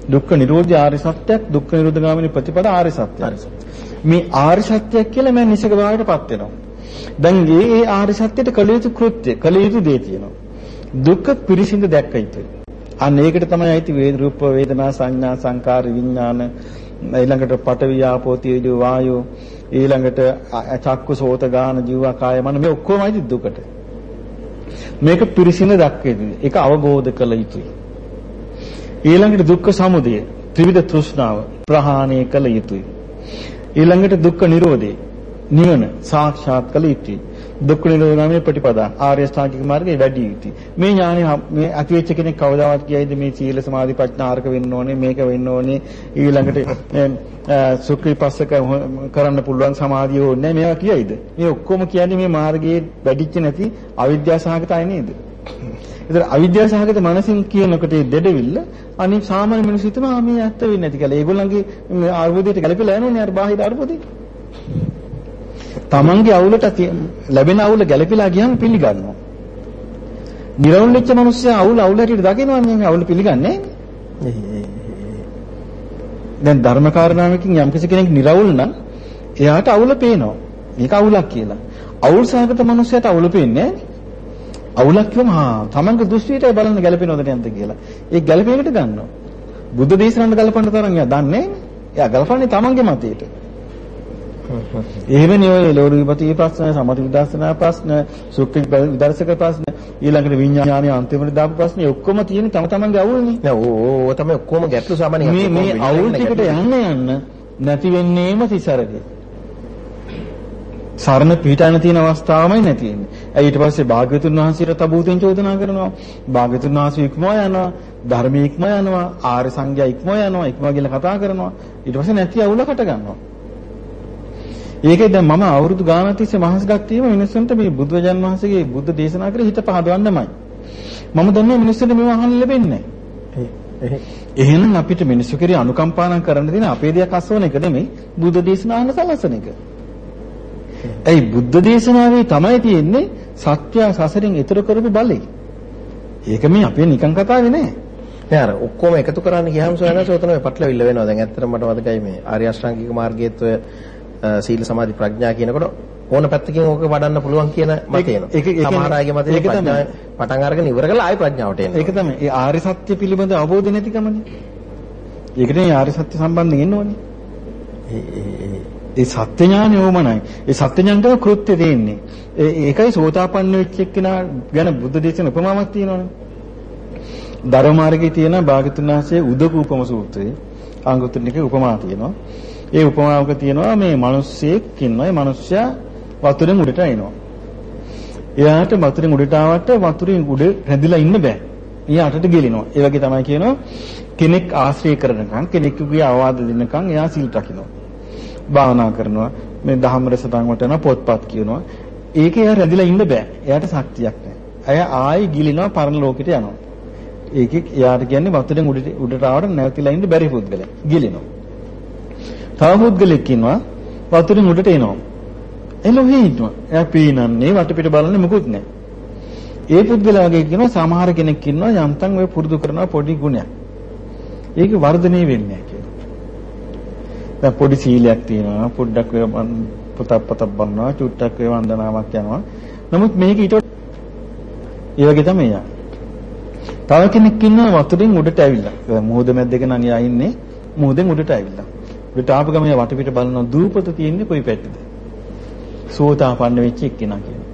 දුක්ඛ නිරෝධය ආර්ය සත්‍යයක්, දුක්ඛ නිරෝධ ගාමිනී ප්‍රතිපද ආර්ය සත්‍යයක්. ආර්ය සත්‍යයක්. මේ ආර්ය සත්‍යයක් කියලා මම නිසක භාවයටපත් වෙනවා. දැන් මේ ඒ ආර්ය සත්‍යයට කළ යුතු කෘත්‍ය, කළ යුතු දේ තියෙනවා. දුක පිරිසිඳ දැක්ක යුතුයි. අන්න ඒකට තමයි අයිති වේද රූප වේදනා සංඥා සංකාර විඥාන ඊළඟට පඨවි ආපෝ තේජෝ වායෝ ඊළඟට අ- චක්කු සෝත ගාන ජීව කාය මන මේ ඔක්කොම අයිති දුකට. මේක පිරිසිඳ දැක්ක යුතුයි. ඒක අවබෝධ කළ යුතුයි. ඊළඟට දුක්ඛ සමුදය ත්‍රිවිධ තෘෂ්ණාව ප්‍රහාණය කළ යුතුයි. ඊළඟට දුක්ඛ නිරෝධේ නිවන සාක්ෂාත් කළ යුතුයි. දුක්ඛ නිරෝධ නාමයේ ප්‍රතිපදා ආර්ය ශ්‍රාන්තික මාර්ගයේ වැඩි යුතුයි. මේ ඥානෙ හම්- මේ අතිවෙච්ච කෙනෙක් කවදාවත් කියයිද මේ සීල සමාධි ප්‍රඥා ආර්ක වෙන්න ඕනේ මේක වෙන්න ඕනේ ඊළඟට සුඛීපස්සක කරන්න පුළුවන් සමාධිය ඕනේ මේවා කියයිද? මේ ඔක්කොම කියන්නේ මේ මාර්ගයේ වැඩිච්ච නැති අවිද්‍යාව සහගත අය නේද? ඒතර අවිද්‍යාව සහගත මනසින් කියනකොට ඒ දෙඩවිල්ල අනිත් සාමාන්‍ය මිනිස්සු හිතනවා මේ ඇත්ත වෙන්නේ නැති කියලා. ඒගොල්ලන්ගේ මේ අර්බුදයට ගැලපෙලා යනෝනේ අර බාහිර අර්බුදේ. තමන්ගේ අවුලට තිය- ලැබෙන අවුල ගැලපෙලා ගියම පිළිගන්නවා. නිරවුල් වෙච්ච මිනිස්සයා අවුල අවුල හැටියට දකිනවා මේ අවුල පිළිගන්නේ නැහැ. දැන් ධර්ම කාරණාවකින් යම්කිසි කෙනෙක් නිරවුල් නම් එයාට අවුල පේනවා. මේක අවුලක් කියලා. අවුල් සහගත මිනිස්සයාට අවුල පේන්නේ නැහැ. අවුලක් කියවම හා තමන්ගේ දෘෂ්ටියට බලන්න ගැලපෙනවද නැද්ද කියලා. ඒ ගැලපෙන්නට ගන්නවා. බුද්ධ දේශනාවට ගලපන්න තරම් එයා දන්නේ. එයා ගලපන්නේ තමන්ගේ මතයට. එහෙමනේ ඔය ලෝරු විපතී ප්‍රශ්න, සමථ විදර්ශනා ප්‍රශ්න, සුක්ඛ විදර්ශක ප්‍රශ්න, ඊළඟට විඥානීය අන්තිමට දාපු ප්‍රශ්න ඔක්කොම තියෙන තම තමන්ගේ අවුල්නේ. නෑ ඕ ඕ තමයි ඔක්කොම ගැටලු සාමාන්‍ය මේ මේ අවුල් ටිකට යන්න යන්න නැති වෙන්නේම තිසරගේ. සරණ පිටාන තියෙන අවස්ථාවමයි නැති වෙන්නේ. ඒ ඊට පස්සේ භාග්‍යතුන් වහන්සේට තබූතෙන් චෝදනා කරනවා. භාග්‍යතුන් වහන්සේ ඉක්මවා යනවා. ධර්මයේ ඉක්මවා යනවා. ආර්ය සංඝයා ඉක්මවා යනවා. ඉක්මවා කියලා කතා කරනවා. ඊට පස්සේ නැති අවුලකට ගන්නවා. ඒකේ දැන් මම අවුරුදු ගානක් තිස්සේ මහස් ගත්තේම මිනිස්සුන්ට මේ බුදුරජාන් වහන්සේගේ බුද්ධ දේශනා කරේ හිත පහදවන්නමයි. මම දන්නේ මිනිස්සුන්ට මේව අහන්න ලැබෙන්නේ නැහැ. එහෙනම් අපිට මිනිස්සු කෙරේ අනුකම්පානම් කරන්න තියෙන අපේ දෙයක් අස්වන එක නෙමෙයි බුද්ධ දේශනා අහන්න සලසන එක. ඇයි බුද්ධ දේශනාවේ තමයි තියෙන්නේ සත්‍ය සසරින් ඈතර කරපු බලය. ඒක මේ අපේ නිකන් කතාවේ නෑ. නෑ අර ඔක්කොම එකතු කරන්න ගියාම සෝයනස ඔතන ඔය පටලවිල්ල වෙනවා. දැන් ඇත්තටම මට මතකයි මේ ආර්ය අෂ්ටාංගික මාර්ගයේත් ඔය සීල සමාධි ප්‍රඥා කියනකොට ඕන පැත්තකින් ඕක වඩන්න පුළුවන් කියන මතය එනවා. ඒක- ඒක- සමහර අයගේ මතය. ප්‍රඥා පටන් අරගෙන ඉවර කරලා ආයෙ ප්‍රඥාවට එනවා. ඒක තමයි. ඒ ආර්ය සත්‍ය පිළිබඳ අවබෝධ නැතිකමනේ. ඒකනේ ආර්ය සත්‍ය සම්බන්ධයෙන් ඉන්න ඕනේ. ඒ- ඒ- ඒ- ඒ සත්‍ය ඥානය ඕමනයි. ඒ සත්‍ය ඥානතම කෘත්‍ය දෙන්නේ. ඒ ඒකයි සෝතාපන්න වෙච්ච එක්කෙනා ගැන බුද්ධ දේශන උපමාවක් තියෙනවනේ. ධර්ම මාර්ගයේ තියෙන භාගතුන් වහන්සේ උදක උපම සූත්‍රයේ අංගුත්තර නිකේ උපමා තියෙනවා. ඒ උපමාවක තියෙනවා මේ මිනිස්සෙක් ඉන්නවා. ඒ මිනිස්සයා වතුරෙන් උඩට එනවා. එයාට වතුරෙන් උඩට ආවට වතුරෙන් උඩ රැඳිලා ඉන්න බෑ. එයා අටට ගෙලිනවා. ඒ වගේ තමයි කියනවා කෙනෙක් ආශ්‍රය කරනකම් කෙනෙකුගේ අවවාද දෙන්නකම් එයා සිල් රකින්නවා. භාවනා කරනවා. මේ දහම් රසතන් වට යනවා පොත්පත් කියනවා. ඒකේ එයා රැඳිලා ඉන්න බෑ. එයාට ශක්තියක් නැහැ. අය ආයි ගිලිනවා පරණ ලෝකෙට යනවා. ඒකේ එයාට කියන්නේ වතුරෙන් උඩට උඩට ආවට නැවතිලා ඉන්න බැරි පුද්ගලයා. ගිලිනවා. තව පුද්ගලෙක් ඉන්නවා වතුරෙන් උඩට එනවා. එළොහේ ඉන්නවා. එයා පීනන්නේ වටපිට බලන්නේ මුකුත් නැහැ. ඒ පුද්ගලයා වගේ කියනවා සමහර කෙනෙක් ඉන්නවා යම්තම් ඔය පුරුදු කරන පොඩි ගුණයක්. ඒක වර්ධනය වෙන්නේ නැහැ කියලා. දැන් පොඩි සීලයක් තියෙනවා පොඩ්ඩක් ඔය මන්- පොතක් පතක් බලනවා චුට්ටක් ඔය වන්දනාවක් යනවා. නමුත් මේක ඊට ඒ වගේ තමයි යා. තව කෙනෙක් ඉන්නවා වතුරෙන් උඩට ඇවිල්ලා. ඒ මුහුද මැද්දක නම් යා ඉන්නේ මුහුදෙන් උඩට ඇවිල්ලා. උඩට ආපු ගමන් යා වටපිට බලනවා දූපත තියෙන්නේ කොයි පැත්තේද? සෝතාපන්න වෙච්ච එක්කෙනා කියනවා.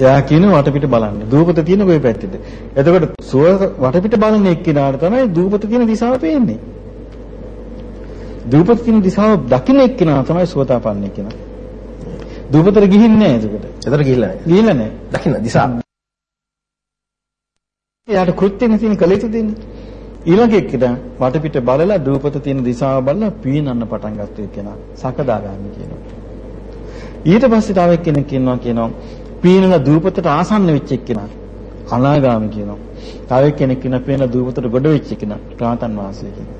එයා කියන වටපිට බලන්නේ. දූපත තියෙන කොයි පැත්තේද? එතකොට සුව වටපිට බලන එක්කිනාට තමයි දූපත තියෙන දිශාව පේන්නේ. දූපත තියෙන දිශාව දකින්න එක්කෙනා තමයි සෝතාපන්න එක්කෙනා. දූපතට ගිහින්නේ නැහැ එතකොට. එතන ගිහිල්ලා නැහැ. ගිහිල්ලා නැහැ. දකින්න දිසා. එයාට කෘත්‍යනේ තියෙන කළ යුතු දෙන්නේ. ඊළඟ එක්කෙනා වටපිට බලලා දූපත තියෙන දිශාව බලලා පීනන්න පටන් ගත්ත එක්කෙනා සකදාගාමි කියනවා. ඊට පස්සේ තව එක්කෙනෙක් ඉන්නවා කියනවා පීනලා දූපතට ආසන්න වෙච්ච එක්කෙනා අනාගාමි කියනවා. තව එක්කෙනෙක් ඉන්නවා පීනලා දූපතට ගොඩ වෙච්ච එක්කෙනා රාතන් වාසය කියනවා.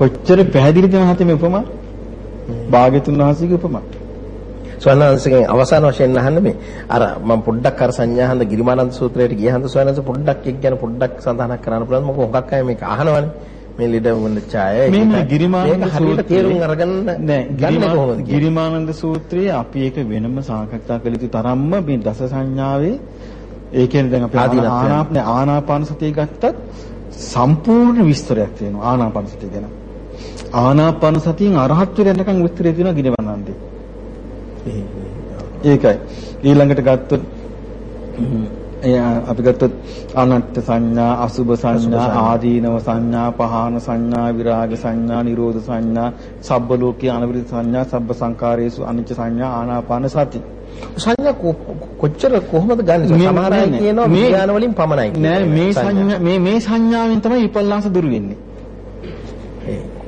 කොච්චර පැහැදිලිද මහත්තයා මේ උපමා? භාග්‍යතුන් වහන්සේගේ උපමා. ස්වර්ණාංශකෙන් අවසාන වශයෙන් අහන්න මේ අර මම පොඩ්ඩක් අර සංඥාහන්ද ගිරිමානන්ද සූත්‍රයට ගියහන්ද ස්වර්ණාංශ පොඩ්ඩක් එක් ගැන පොඩ්ඩක් සඳහනක් කරන්න පුළුවන් මොකද හොඟක් අය මේක අහනවනේ මේ ලීඩ වුණ ඡාය මේ ගිරිමානන්ද හරියට තේරුම් අරගන්න නෑ? ගිරිමානන්ද සූත්‍රයේ අපි ඒක වෙනම සාකච්ඡා කළ යුතු තරම්ම මේ දස සංඥාවේ ඒ කියන්නේ දැන් අපි ආනාපාන සතිය ගත්තත් සම්පූර්ණ විස්තරයක් තියෙනවා ආනාපාන සතිය ගැන. ආනාපාන සතියෙන් අරහත් වෙනකන් විස්තරය තියෙනවා ගිරිමානන්දේ. ඒකයි. ඊළඟට ගත්තොත් අපි ගත්තොත් අනත්ත් සංඥා, අසුභ සංඥා, ආදීනව සංඥා, පහාන සංඥා, විරාග සංඥා, නිරෝධ සංඥා, සබ්බ ලෝකේ අනවෘත සංඥා, සබ්බ සංකාරයේසු අනිච්ච සංඥා, ආනාපාන සති. සංඥා කොච්චර කොහොමද ගන්න සමහර අය කියනවා විඥාන වලින් පමණයි නෑ. මේ සංඥා මේ මේ සංඥාවෙන් තමයි විපල්ලාස දුරු වෙන්නේ.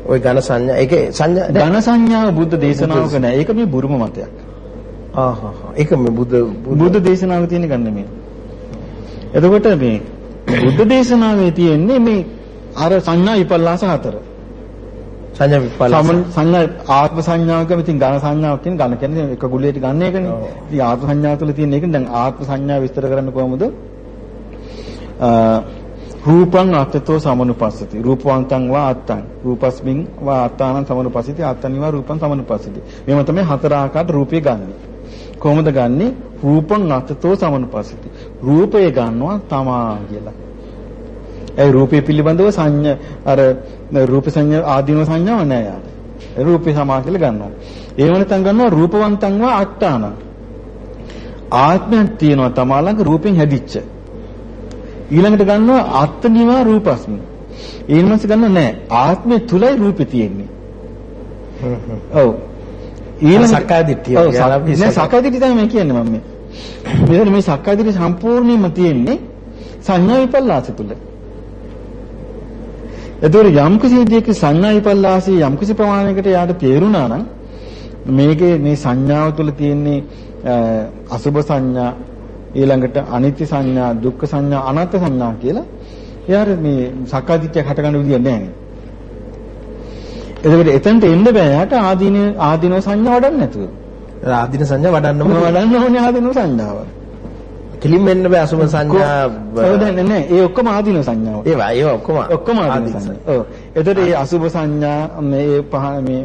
ওই ඝන සංඥා ඒකේ සංඥා ඝන සංඥාව බුද්ධ දේශනාවක නෑ. ඒක මේ බුරුම මතයක්. ආහා ඒක මේ බුද්ධ බුද්ධ දේශනාවේ තියෙන ගන්න නෙමෙයි. එතකොට මේ බුද්ධ දේශනාවේ තියෙන්නේ මේ අර සංඥා විපල්ලාස හතර. සංඥා විපල්ලාස සංඥා ආත්ම සංඥාවක ඉතින් ඝන සංඥාවක් කියන ඝන කියන්නේ එක ගුලියට ගන්න එකනේ. ඉතින් ආත්ම සංඥාව තුළ තියෙන එක දැන් ආත්ම සංඥා විස්තර කරන්න කොහොමද? අ රූපං අත්තතෝ සමනුපස්සති රූපවන්තං වා අත්තං රූපස්මින් වා අත්තානං සමනුපස්සති අත්තං වා රූපං සමනුපස්සති මෙහෙම තමයි හතර ආකාරයට රූපය ගන්නෙ කොහොමද ගන්නෙ රූපං අත්තතෝ සමනුපස්සති රූපය ගන්නවා තමා කියලා ඒ රූපය පිළිබඳව සංඥා අර රූප සංඥා ආදීන සංඥාව නෑ යාට. ඒ රූපේ සමා කියලා ගන්නවා. ඒ වෙනතන් ගන්නවා රූපවන්තං වා අට්ඨාන. ආත්මයක් තියෙනවා තමා ළඟ රූපෙන් හැදිච්ච. ඊළඟට ගන්නවා අත්නිවා රූපස්මි. ඊළඟට ගන්න නෑ ආත්මය තුලයි රූපේ තියෙන්නේ. ඔව්. සක්කාය දිට්ඨිය ඔව්, නෑ සක්කාය දිට්ඨිය තමයි කියන්නේ මම මේ. මෙතන මේ සක්කාය දිට්ඨිය සම්පූර්ණයෙන්ම තියෙන්නේ සංඥා විපල්ලාස තුල. එතකොට යම් කිසි විදිහක සංඥා විපල්ලාසී යම් කිසි ප්‍රමාණයකට යාට තේරුණා නම් මේකේ මේ සංඥාව තුළ තියෙන්නේ අ, අසුභ සංඥා ඊළඟට අනිත්‍ය සංඥා දුක්ඛ සංඥා අනාත්ම සංඥා කියලා එයාට මේ සක්කාදිට්ඨියක් හටගන්න විදිය නැහැ. එතකොට එතනට එන්න බෑ යාට ආදීන ආදීනව සංඥා වඩන්න නැතුව. ආදීන සංඥා වඩන්නම වඩන්න ඕනේ ආදීනව සංඥාව. කිලින් වෙන්න බෑ අසුභ සංඥා දැන් නෑ ඒ ඔක්කොම ආදීනව සංඥාව. ඒවා ඒවා ඔක්කොම ඔක්කොම ආදීන. ඔව්. එතකොට මේ අසුභ සංඥා මේ පහ මේ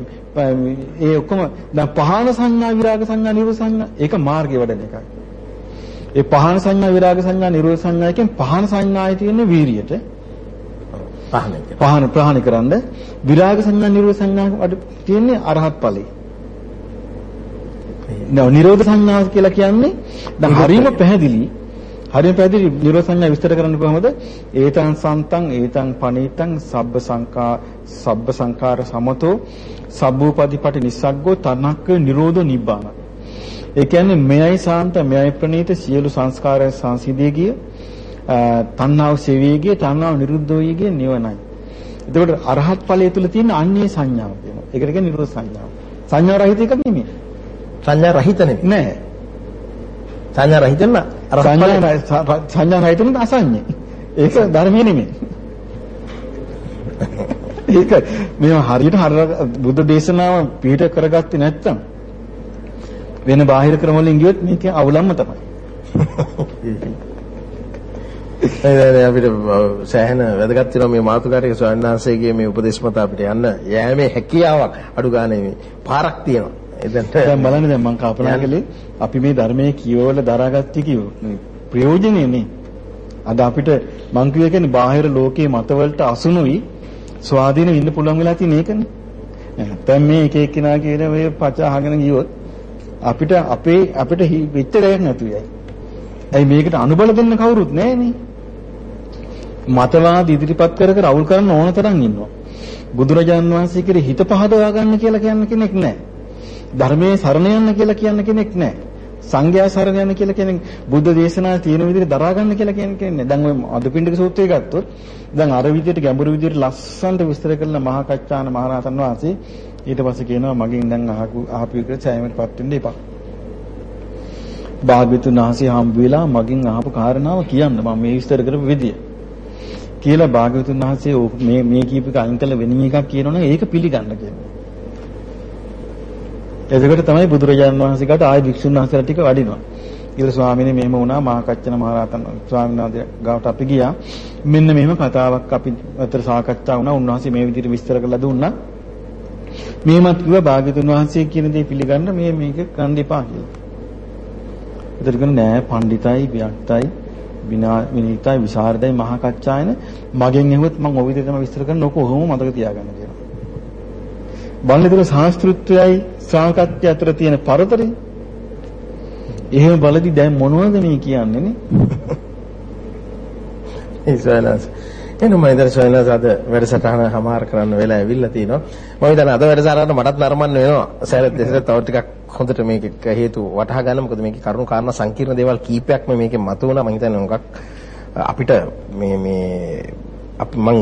ඒ ඔක්කොම දැන් පහන සංඥා විරාග සංඥා නිරෝධ සංඥා ඒක මාර්ගය වඩන එකයි. ඒ පහන සංඥා විරාග සංඥා නිරෝධ සංඥා කියන පහන සංඥායේ තියෙන වීරියට පහනේ ප්‍රහාණය කරන්න විරාග සංඥා නිරෝධ සංඥා තියෙන්නේ අරහත් ඵලෙ. නෝ නිරෝධ සංඥා කියලා කියන්නේ දැන් හරියම පැහැදිලි. හරියම පැහැදිලි නිරෝධ සංඥා විස්තර කරන්න කොහොමද? ඒතං සන්තං ඒතං පනීතං සබ්බ සංකා සබ්බ සංකාර සමතෝ සබ්බූපදීපටි නිස්සග්ගෝ තනක්ක නිරෝධෝ නිබ්බාන. ඒ කියන්නේ මෙයයි සාන්ත මෙයයි ප්‍රණීත සියලු සංස්කාරයන් සංසිඳී ගිය තණ්හාව සෙවී ගිය තණ්හාව නිරුද්ධ වී ගිය නිවනයි. එතකොට අරහත් ඵලයේ තුල තියෙන අන්නේ සංඥාව කියනවා. ඒකට කියන්නේ නිරෝධ සංඥාව. සංඥා රහිත එකක් නෙමෙයි. සංඥා රහිත නෙමෙයි නෑ. සංඥා රහිත නම් සංඥා රහි- සංඥා රහිත නම් අසඤ්ඤේ. ඒක ධර්මයේ නෙමෙයි. ඒක මේ හරියට හර බුද්ධ දේශනාව පිළිට කරගත්තේ නැත්නම් වෙන බාහිර ක්‍රම වලින් ගියොත් මේක අවුලම්ම තමයි. ඒ අපිට සෑහෙන වැදගත් වෙනවා මේ මාතුකාරයේ ස්වාමීන් වහන්සේගේ මේ උපදේශ මත අපිට යන්න යෑමේ හැකියාවක් අඩු ගානේ මේ පාරක් තියෙනවා. එතනට දැන් බලන්න දැන් මම කල්පනා කළේ අපි මේ ධර්මයේ කියවල දරාගත්තේ කිව්ව ප්‍රයෝජනේ නේ. අද අපිට මං කියුවේ කියන්නේ බාහිර ලෝකයේ මතවලට අසුනුයි ස්වාධීන වෙන්න පුළුවන් වෙලා තියෙන එකනේ. නැත්නම් මේ එක එක්කිනා කියන මේ පච අහගෙන ගියොත් අපිට අපේ අපිට හි- වෙච්ච දෙයක් නැතුවයි. ඇයි මේකට අනුබල දෙන්න කවුරුත් නැහැනේ. මතවාද ඉදිරිපත් කර කර අවුල් කරන්න ඕන තරම් ඉන්නවා. බුදුරජාන් වහන්සේ කෙරෙහි හිත පහදවා ගන්න කියලා කියන්න කෙනෙක් නැහැ. ධර්මයේ සරණ යන්න කියලා කියන්න කෙනෙක් නැහැ. සංඝයා සරණ යන්න කියලා කියන්නේ බුද්ධ දේශනාවේ තියෙන විදිහට දරා ගන්න කියලා කියන්නේ. දැන් ඔය අදුපිණ්ඩික සූත්‍රය ගත්තොත් දැන් අර විදිහට ගැඹුරු විදිහට ලස්සනට විස්තර කරන මහා කච්චාන මහරහතන් වහන්සේ ඊට පස්සේ කියනවා මගෙන් දැන් අහපු අහපු එක සෑයමටපත් වෙන්න එපා. භාග්‍යතුන් වහන්සේ හම්බ වෙලා මගෙන් අහපු කාරණාව කියන්න මම මේ විස්තර කරපු විදිය. කියලා භාග්‍යවතුන් වහන්සේ මේ මේ කීප එක අයින් කළ වෙන එකක් කියනවනම් ඒක පිළිගන්න කියනවා. එතකොට තමයි බුදුරජාණන් වහන්සේකට ආය භික්ෂුන් වහන්සේලා ටික වඩිනවා. ඊළ ස්වාමීනි මෙහෙම වුණා මහා කච්චන මහරහතන් ස්වාමීන් වහන්සේ ගාවට අපි ගියා. මෙන්න මෙහෙම කතාවක් අපි අතර සාකච්ඡා වුණා. උන්වහන්සේ මේ විදිහට විස්තර කරලා දුන්නා. මේමත් කිව්වා භාග්‍යතුන් වහන්සේ කියන දේ පිළිගන්න මේ මේක ගන්න එපා කියලා. ඒතර කියන නෑ පඬිතයි වික්තයි විනා විනීතයි විසරදයි මහා කච්චායන මගෙන් ඇහුවොත් මම ওই විදිහට තමයි විස්තර කරන්න ඕක ඔහොම මතක තියාගන්න කියලා. බලනකොට ශාස්ත්‍රුත්වයයි ශ්‍රාවකත්වය අතර තියෙන පරතරය. එහෙම බලදි දැන් මොනවද මේ කියන්නේ නේ? ඒ සයනස් එනු මම ඉතින් සයනස් අද වැඩසටහන හමාර කරන්න වෙලා ඇවිල්ලා තිනවා. මම හිතන්නේ අද වැඩසටහනට මටත් නරඹන්න වෙනවා. සෑරත් දෙසට තව ටිකක් හොඳට මේක හේතු වටහා ගන්න. මොකද මේකේ කරුණු කාරණා සංකීර්ණ දේවල් කීපයක්ම මේකේ මතුවුණා. මම හිතන්නේ මොකක් අපිට මේ මේ අපි මං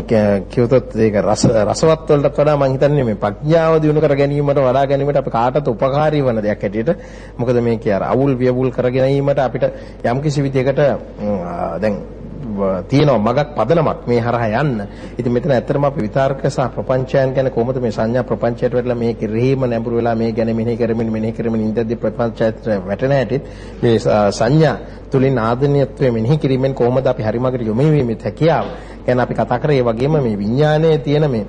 කියවතත් ඒක රස රසවත් වලට වඩා මං හිතන්නේ මේ ප්‍රඥාව දිනු කර ගැනීමට වඩා ගැනීමට අපි කාටත් උපකාරී වන දෙයක් හැටියට මොකද මේකේ අර අවුල් වියවුල් කර ගැනීමට අපිට යම්කිසි විදියකට දැන් තියෙනවා මගක් පදනමක් මේ හරහා යන්න. ඉතින් මෙතන ඇත්තටම අපි විතර්ක සහ ප්‍රපංචයන් ගැන කොහොමද මේ සංඥා ප්‍රපංචයට වැටලා මේ කිරීම නැඹුරු වෙලා මේ ගැන මෙනෙහි කරමින් මෙනෙහි කරමින් ඉඳද්දී ප්‍රපංචයට වැටෙන හැටිත් මේ සංඥා තුලින් ආධුනිකත්වයේ මෙනෙහි කිරීමෙන් කොහොමද අපි හරි මගට යොමු වීමේ හැකියාව? ගැන අපි කතා කරේ ඒ වගේම මේ විඥානයේ තියෙන මේ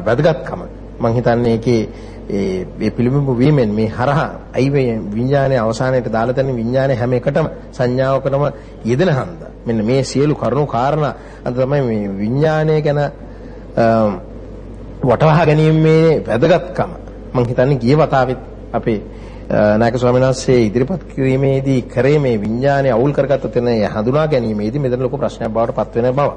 වැදගත්කම. මම හිතන්නේ ඒකේ ඒ මේ පිළිඹු වීමෙන් මේ හරහා අයි මේ විඥානයේ අවසානයේට දාලා තන විඥානයේ හැම එකටම සංඥාවකටම යෙදෙන හන්ද? මෙන්න මේ සියලු කරුණු කාරණා අද තමයි මේ විඥානය ගැන වටහා ගැනීමේ වැදගත්කම. මම හිතන්නේ ගිය වතාවෙත් අපේ නායක ස්වාමීන් වහන්සේ ඉදිරිපත් කිරීමේදී කරේ මේ විඥානය අවුල් කරගත්ත තැන හඳුනා ගැනීමේදී මෙතන ලොකු ප්‍රශ්නයක් බවට පත් වෙන බව.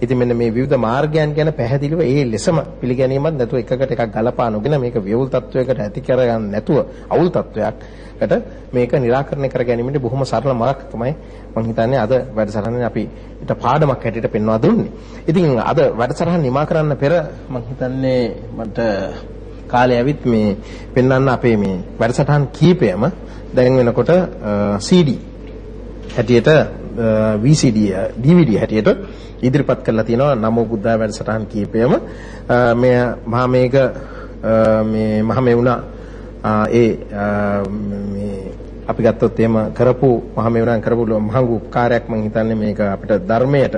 ඉතින් මෙන්න මේ විවිධ මාර්ගයන් ගැන පැහැදිලිව ඒ ලෙසම පිළිගැනීමත් නැතුව එකකට එකක් ගලපා නොගෙන මේක ව්‍යවුල් තත්වයකට ඇති කරගන්න නැතුව අවුල් තත්වයක්කට මේක निराකරණය කර ගැනීමට බොහොම සරල මාර්ගයක් තමයි මම හිතන්නේ අද වැඩසටහනේ අපි ඊට පාඩමක් හැටියට පෙන්වා දුන්නේ. ඉතින් අද වැඩසටහන නිමා කරන්න පෙර මම හිතන්නේ මට කාලේ ඇවිත් මේ පෙන්වන්න අපේ මේ වැඩසටහන් කීපයම දැන් වෙනකොට CD හැටියට VCD DVD හැටියට ඉදිරිපත් කරලා තිනවා නමෝ බුද්ධා වැඩසටහන් කීපයම. මේ මහා මේක මේ මහා මෙවුනා ඒ මේ අපි ගත්තොත් එහෙම කරපු මහා මෙවුනාන් කරපු මහඟු උපකාරයක් මම හිතන්නේ මේක අපිට ධර්මයට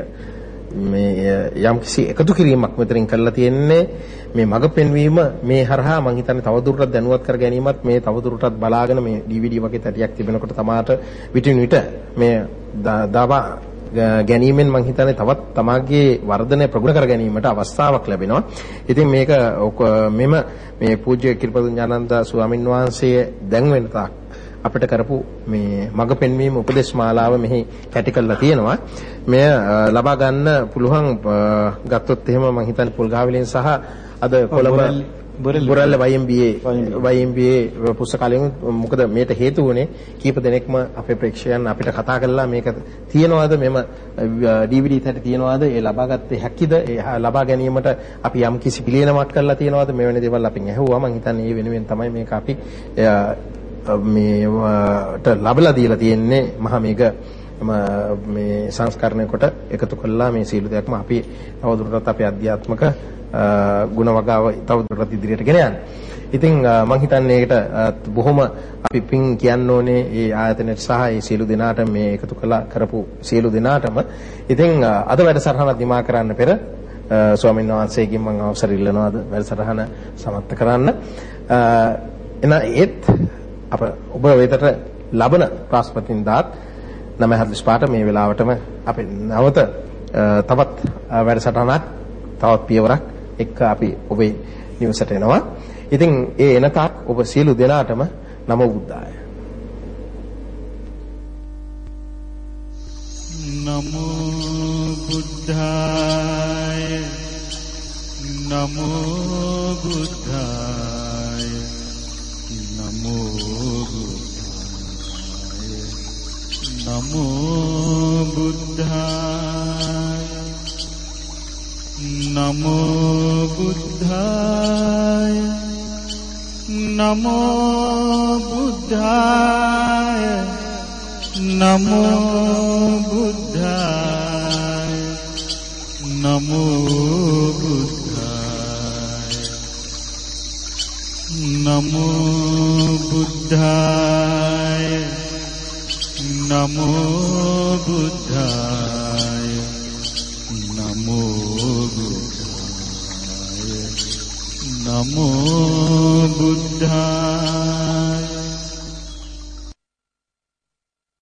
මේ යම්කිසි එකතු කිරීමක් මෙතනින් කරලා තියෙන්නේ මේ මඟ පෙන්වීම මේ හරහා මම හිතන්නේ තවදුරටත් දැනුවත් කර ගැනීමත් මේ තවදුරටත් බලාගෙන මේ DVD වගේ තැටියක් තිබෙනකොට තමාට විටින් විට මේ දවා ගැනීමෙන් මම හිතන්නේ තවත් තමාගේ වර්ධනය ප්‍රගුණ කර ගැනීමට අවස්ථාවක් ලැබෙනවා. ඉතින් මේක මෙම මේ පූජ්‍ය කිරිපද ඥානන්ද ස්වාමින් වහන්සේ දැන් වෙන තාක් අපිට කරපු මේ මඟ පෙන්වීම උපදේශ මාලාව මෙහි කැටි කරලා තියෙනවා. මෙය ලබා ගන්න පුළුවන් ගත්තොත් එහෙම මම හිතන්නේ පොල්ගහවෙලින් සහ අද කොළඹ බොරැල්ල YMBA YMBA පුස්තකාලයෙන් මොකද මේට හේතු වුණේ? කීප දෙනෙක්ම අපේ ප්‍රේක්ෂකයන් අපිට කතා කළා මේක තියනවාද? මෙම DVD තැට තියනවාද? ඒ ලබාගත්තේ හැකිද? ඒ ලබා ගැනීමට අපි යම් කිසි පිළිනමක් කරලා තියනවාද? මෙවැනි දේවල් අපින් ඇහුවා. මම හිතන්නේ ඒ වෙනුවෙන් තමයි මේක අපි මේට ලබලා දීලා තියෙන්නේ මහා මේක මේ සංස්කරණය කොට එකතු කළා මේ සීල දෙයක්ම අපි තවදුරටත් අපේ අධ්‍යාත්මක ගුණ වගාව තවදුරටත් ඉදිරියට ගෙන යන්න. ඉතින් මම හිතන්නේ ඒකට බොහොම අපි පින් කියන්න ඕනේ ඒ ආයතනයට සහ ඒ සීල දෙනාට මේ එකතු කළා කරපු සීල දෙනාටම. ඉතින් අද වැඩසටහන දිමා කරන්න පෙර ස්වාමීන් වහන්සේගෙන් මම අවසර ඉල්ලනවා අද වැඩසටහන සමත් කරන්න. එන ඒත් අප ඔබ වෙතට ලබන ප්‍රාස්පතින්දාත් 9:45ට මේ වෙලාවටම අපි නැවත තවත් වැඩසටහනක් තවත් පියවරක් එක්ක අපි ඔබේ නිවසට එනවා. ඉතින් ඒ එනතාක් ඔබ සියලු දෙනාටම නමෝ බුද්ධාය. නමෝ බුද්ධාය නමෝ බුද්ධාය නමෝ බුද්ධාය නමෝ බුද්ධාය නමෝ බුද්ධාය නමෝ බුද්ධාය නමෝ බුද්ධාය නමෝ බුද්ධාය নমো বুদ্ধায় নমো বুদ্ধায় নমো বুদ্ধায়